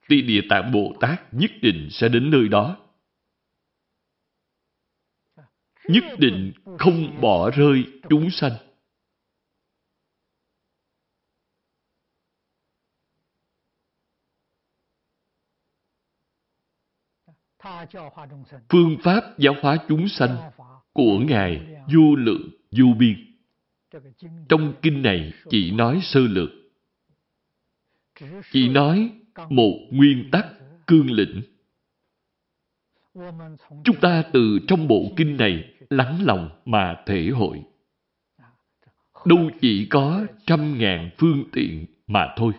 thì Địa Tạng Bồ Tát nhất định sẽ đến nơi đó. Nhất định không bỏ rơi chúng sanh. Phương pháp giáo hóa chúng sanh của Ngài vô lượng vô biên. Trong kinh này chỉ nói sơ lược. Chỉ nói một nguyên tắc cương lĩnh. Chúng ta từ trong bộ kinh này lắng lòng mà thể hội. Đâu chỉ có trăm ngàn phương tiện mà thôi.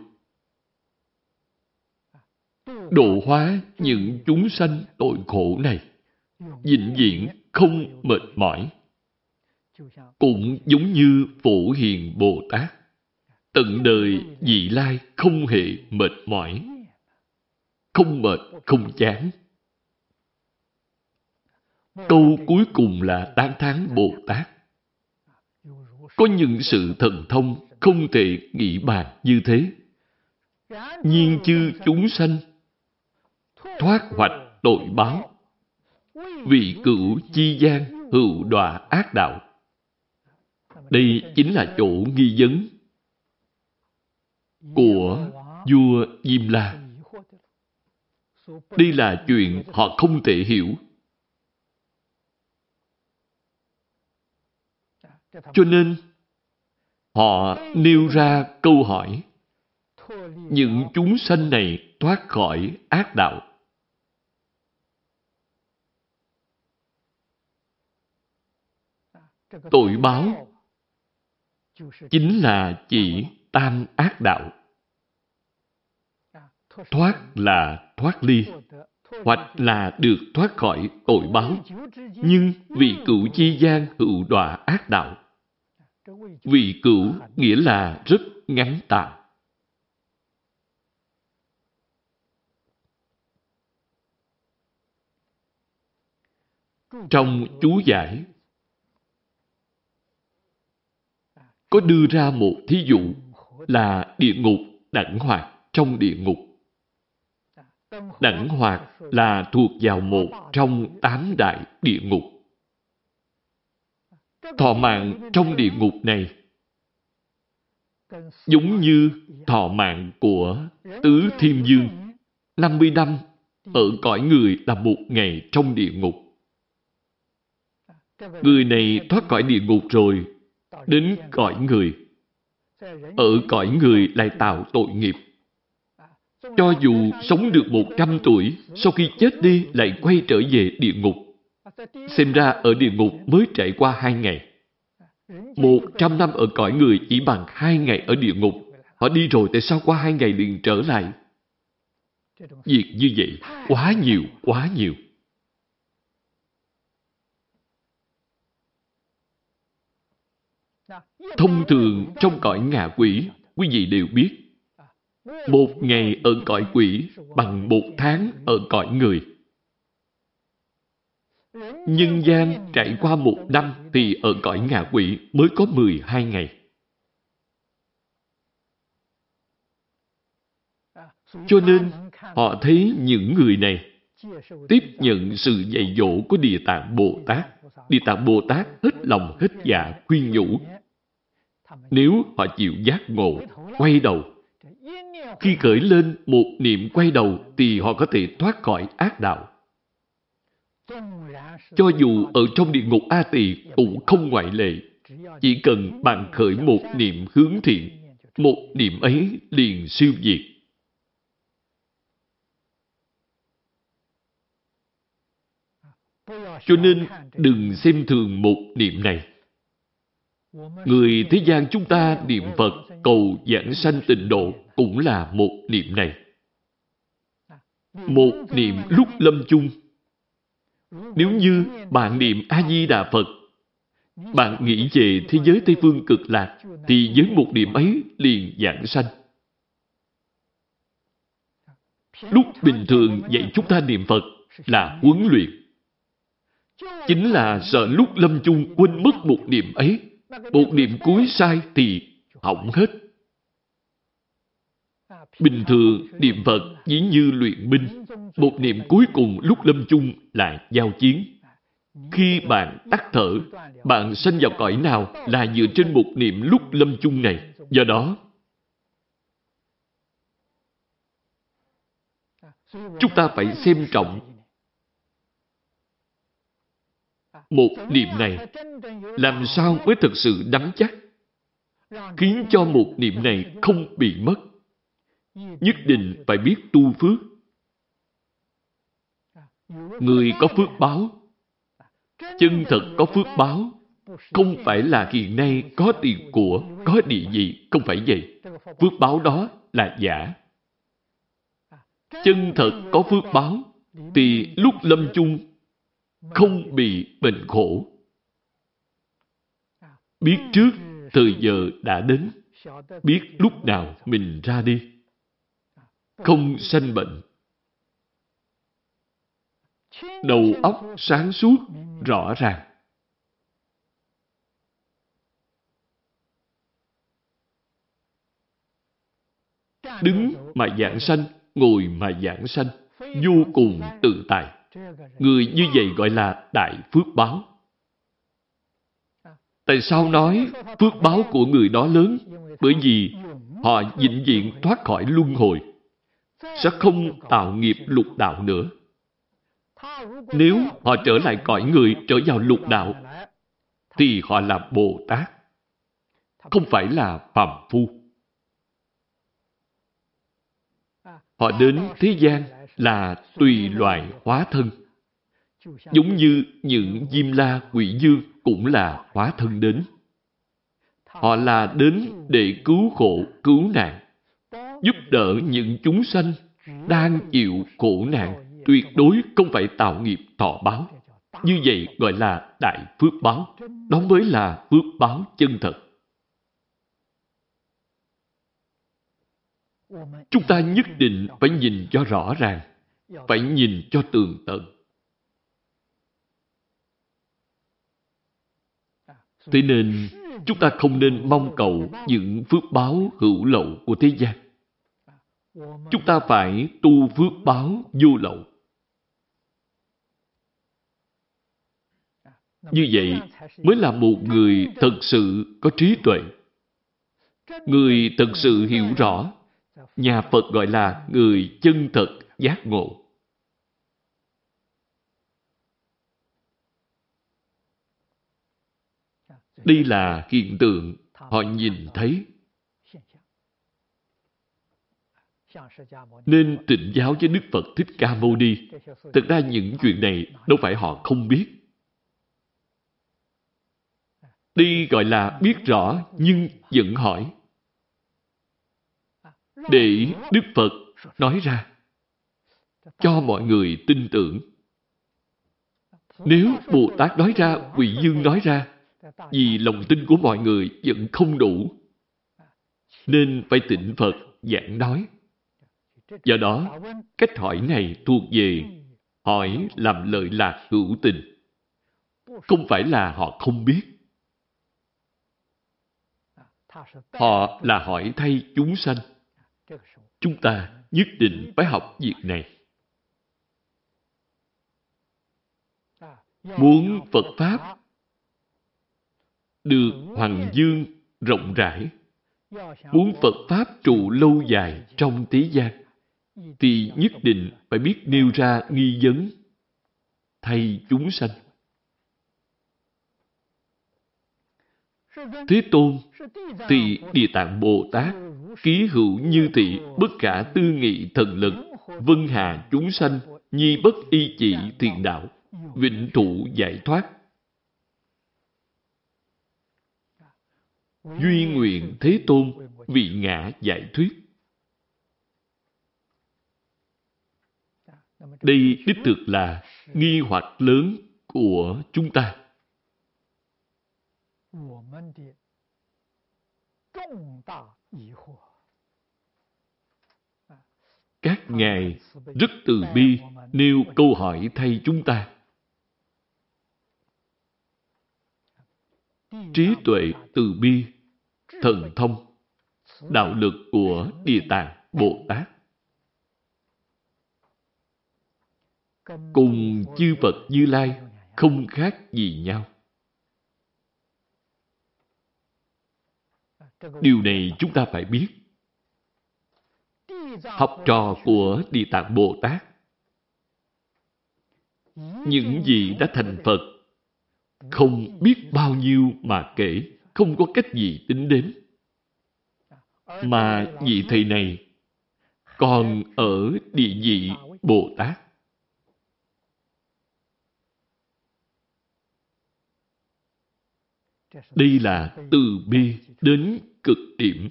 Độ hóa những chúng sanh tội khổ này, vĩnh viễn không mệt mỏi. Cũng giống như Phổ Hiền Bồ Tát, tận đời vị lai không hề mệt mỏi, không mệt, không chán. Câu cuối cùng là tán thán Bồ Tát. Có những sự thần thông không thể nghĩ bàn như thế. Nhiên chư chúng sanh thoát hoạch tội báo vị cửu chi gian hữu đọa ác đạo đây chính là chỗ nghi vấn của vua Diêm La. Đây là chuyện họ không thể hiểu. Cho nên, họ nêu ra câu hỏi những chúng sanh này thoát khỏi ác đạo. Tội báo chính là chỉ tam ác đạo. Thoát là thoát ly, hoặc là được thoát khỏi tội báo. Nhưng vị cửu chi gian hữu đọa ác đạo. Vị cửu nghĩa là rất ngắn tạm. Trong chú giải có đưa ra một thí dụ là địa ngục đẳng hoạt trong địa ngục. Đẳng hoạt là thuộc vào một trong tám đại địa ngục. Thọ mạng trong địa ngục này giống như thọ mạng của Tứ Thiên Dương. 50 năm ở cõi người là một ngày trong địa ngục. Người này thoát khỏi địa ngục rồi đến cõi người. Ở cõi người lại tạo tội nghiệp. Cho dù sống được một trăm tuổi, sau khi chết đi lại quay trở về địa ngục. Xem ra ở địa ngục mới trải qua hai ngày. Một trăm năm ở cõi người chỉ bằng hai ngày ở địa ngục. Họ đi rồi tại sao qua hai ngày liền trở lại? Việc như vậy quá nhiều, quá nhiều. Thông thường trong cõi ngạ quỷ, quý vị đều biết, một ngày ở cõi quỷ bằng một tháng ở cõi người. Nhân gian trải qua một năm thì ở cõi ngạ quỷ mới có 12 ngày. Cho nên, họ thấy những người này tiếp nhận sự dạy dỗ của Địa Tạng Bồ Tát. Địa Tạng Bồ Tát hết lòng hết dạ khuyên nhủ nếu họ chịu giác ngộ, quay đầu, khi khởi lên một niệm quay đầu thì họ có thể thoát khỏi ác đạo. Cho dù ở trong địa ngục A Tỳ cũng không ngoại lệ. Chỉ cần bạn khởi một niệm hướng thiện, một niệm ấy liền siêu diệt. Cho nên đừng xem thường một niệm này. Người thế gian chúng ta niệm Phật cầu giảng sanh tịnh độ cũng là một niệm này. Một niệm lúc lâm chung. Nếu như bạn niệm A-di-đà Phật, bạn nghĩ về thế giới Tây Phương cực lạc, thì với một niệm ấy liền giảng sanh. Lúc bình thường dạy chúng ta niệm Phật là huấn luyện. Chính là sợ lúc lâm chung quên mất một niệm ấy một niệm cuối sai thì hỏng hết. Bình thường, niệm Phật dĩ như luyện binh. Một niệm cuối cùng lúc lâm chung là giao chiến. Khi bạn tắt thở, bạn sinh vào cõi nào là dựa trên một niệm lúc lâm chung này. Do đó, chúng ta phải xem trọng một niệm này làm sao mới thực sự nắm chắc khiến cho một niệm này không bị mất nhất định phải biết tu phước người có phước báo. Chân thật có phước báo, không phải là hiện nay có tiền của, có địa vị, không phải vậy. Phước báo đó là giả. Chân thật có phước báo, thì lúc lâm chung không bị bệnh khổ. Biết trước thời giờ đã đến, biết lúc nào mình ra đi. Không sanh bệnh. Đầu óc sáng suốt, rõ ràng. Đứng mà giảng sanh, ngồi mà giảng sanh, vô cùng tự tại. Người như vậy gọi là đại phước báo. Tại sao nói phước báo của người đó lớn? Bởi vì họ vĩnh viễn thoát khỏi luân hồi, sẽ không tạo nghiệp lục đạo nữa. Nếu họ trở lại cõi người, trở vào lục đạo, thì họ là Bồ Tát, không phải là Phạm phu. Họ đến thế gian là tùy loại hóa thân. Giống như những diêm la quỷ dương cũng là hóa thân đến. Họ là đến để cứu khổ, cứu nạn, giúp đỡ những chúng sanh đang chịu khổ nạn, tuyệt đối không phải tạo nghiệp thọ báo. Như vậy gọi là đại phước báo. Đó mới là phước báo chân thật. Chúng ta nhất định phải nhìn cho rõ ràng, phải nhìn cho tường tận. Thế nên, chúng ta không nên mong cầu những phước báo hữu lậu của thế gian. Chúng ta phải tu phước báo vô lậu. Như vậy mới là một người thật sự có trí tuệ. Người thật sự hiểu rõ. Nhà Phật gọi là người chân thật giác ngộ. Đây là hiện tượng, họ nhìn thấy. Nên tịnh giáo với Đức Phật Thích Ca Mâu Ni. Thực ra những chuyện này đâu phải họ không biết. Đây gọi là biết rõ nhưng vẫn hỏi. Để Đức Phật nói ra. Cho mọi người tin tưởng. Nếu Bồ Tát nói ra, quỷ dương nói ra, vì lòng tin của mọi người vẫn không đủ. Nên phải tịnh Phật giảng nói. Do đó, cách hỏi này thuộc về hỏi làm lợi lạc hữu tình. Không phải là họ không biết. Họ là hỏi thay chúng sanh. Chúng ta nhất định phải học việc này. Muốn Phật Pháp được hoàng dương rộng rãi, muốn Phật Pháp trụ lâu dài trong thế gian, thì nhất định phải biết nêu ra nghi vấn thay chúng sanh. Thế Tôn thì Địa Tạng Bồ Tát ký hữu như thị, bất khả tư nghị thần lực. Vân hà chúng sanh, nhi bất y chỉ thiền đạo. Vịnh trụ giải thoát. Duy nguyện thế tôn, vị ngã giải thuyết. Đây đích thực là nghi hoặc lớn của chúng ta các ngài rất từ bi nêu câu hỏi thay chúng ta. Trí tuệ từ bi thần thông đạo lực của địa tạng bồ tát. Cùng chư phật như lai không khác gì nhau Điều này chúng ta phải biết. Học trò của Địa Tạng Bồ Tát những gì đã thành Phật không biết bao nhiêu mà kể, không có cách gì tính đến. Mà vị thầy này còn ở địa vị Bồ Tát. Đây là từ bi đến cực điểm.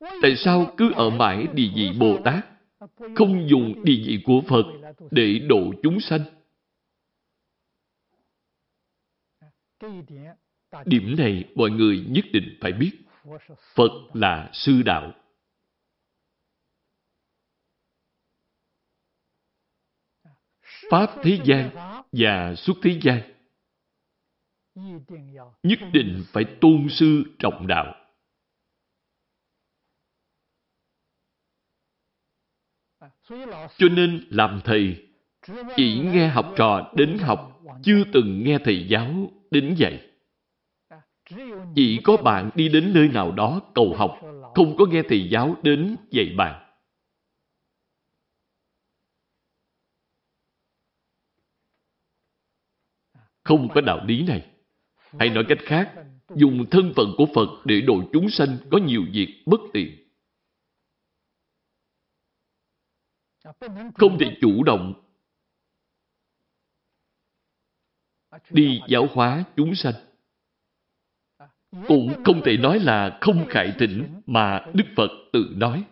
Tại sao cứ ở mãi địa vị Bồ Tát, không dùng địa vị của Phật để độ chúng sanh? Điểm này mọi người nhất định phải biết. Phật là sư đạo. Pháp thế gian và xuất thế gian nhất định phải tôn sư trọng đạo. Cho nên làm thầy chỉ nghe học trò đến học, chưa từng nghe thầy giáo đến dạy. Chỉ có bạn đi đến nơi nào đó cầu học, không có nghe thầy giáo đến dạy bạn. Không có đạo lý này. Hay nói cách khác, dùng thân phận của Phật để độ chúng sanh có nhiều việc bất tiện. Không thể chủ động đi giáo hóa chúng sanh. Cũng không thể nói là không khải tỉnh mà Đức Phật tự nói.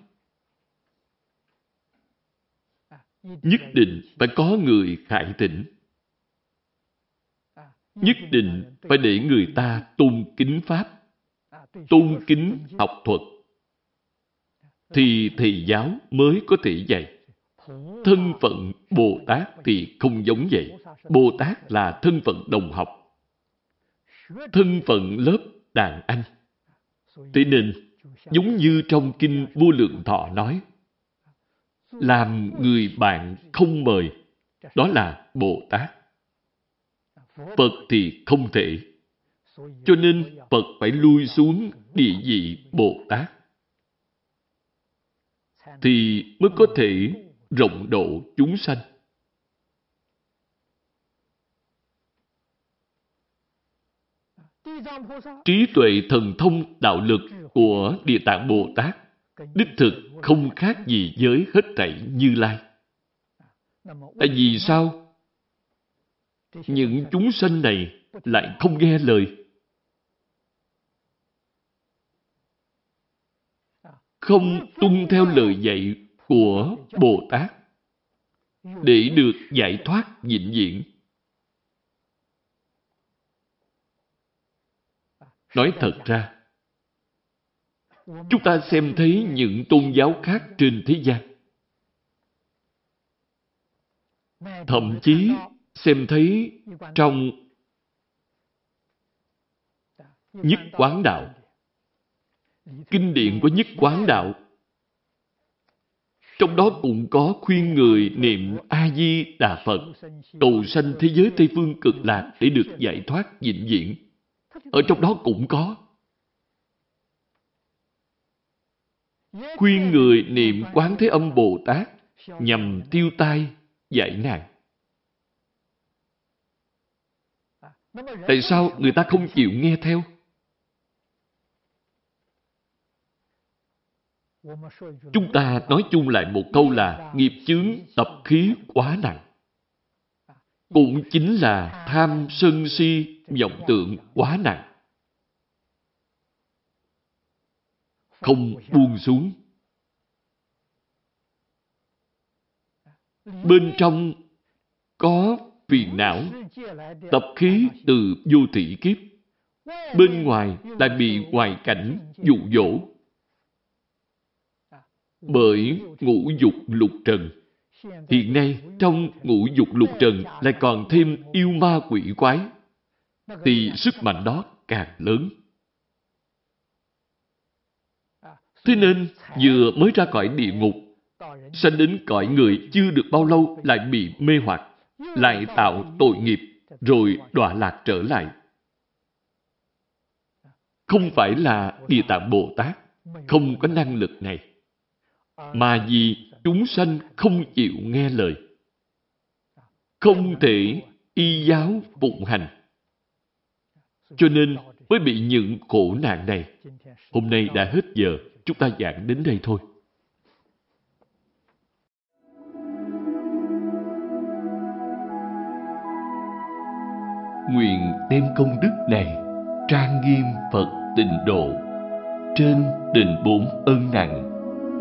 Nhất định phải có người khải tỉnh. Nhất định phải để người ta tôn kính Pháp, tôn kính học thuật, thì thầy giáo mới có thể dạy. Thân phận Bồ Tát thì không giống vậy. Bồ Tát là thân phận đồng học. Thân phận lớp đàn anh. Thế nên, giống như trong Kinh Vô Lượng Thọ nói, làm người bạn không mời, đó là Bồ Tát. Phật thì không thể. Cho nên Phật phải lui xuống địa vị Bồ Tát. Thì mới có thể rộng độ chúng sanh. Trí tuệ thần thông đạo lực của Địa Tạng Bồ Tát đích thực không khác gì với hết thảy Như Lai. Tại vì sao? Những chúng sanh này lại không nghe lời. Không tuân theo lời dạy của Bồ Tát để được giải thoát vĩnh viễn. Nói thật ra, chúng ta xem thấy những tôn giáo khác trên thế gian. Thậm chí xem thấy trong nhất quán đạo. Kinh điển của nhất quán đạo trong đó cũng có khuyên người niệm A-di-đà Phật, cầu sanh thế giới Tây Phương cực lạc để được giải thoát vĩnh viễn. Ở trong đó cũng có. Khuyên người niệm Quán Thế Âm Bồ Tát nhằm tiêu tai, giải nạn. Tại sao người ta không chịu nghe theo? Chúng ta nói chung lại một câu là nghiệp chướng tập khí quá nặng. Cũng chính là tham sân si vọng tượng quá nặng. Không buông xuống. Bên trong có phiền não, tập khí từ vô thị kiếp. Bên ngoài lại bị ngoài cảnh dụ dỗ bởi ngũ dục lục trần. Hiện nay, trong ngũ dục lục trần lại còn thêm yêu ma quỷ quái, thì sức mạnh đó càng lớn. Thế nên, vừa mới ra khỏi địa ngục, sanh đến cõi người chưa được bao lâu lại bị mê hoặc, lại tạo tội nghiệp, rồi đọa lạc trở lại. Không phải là Địa Tạng Bồ Tát, không có năng lực này mà vì chúng sanh không chịu nghe lời. Không thể y giáo phụng hành. Cho nên mới bị những khổ nạn này. Hôm nay đã hết giờ, chúng ta giảng đến đây thôi. Nguyện đem công đức này trang nghiêm Phật tịnh độ trên đền bốn ân nặng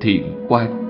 thiện quan.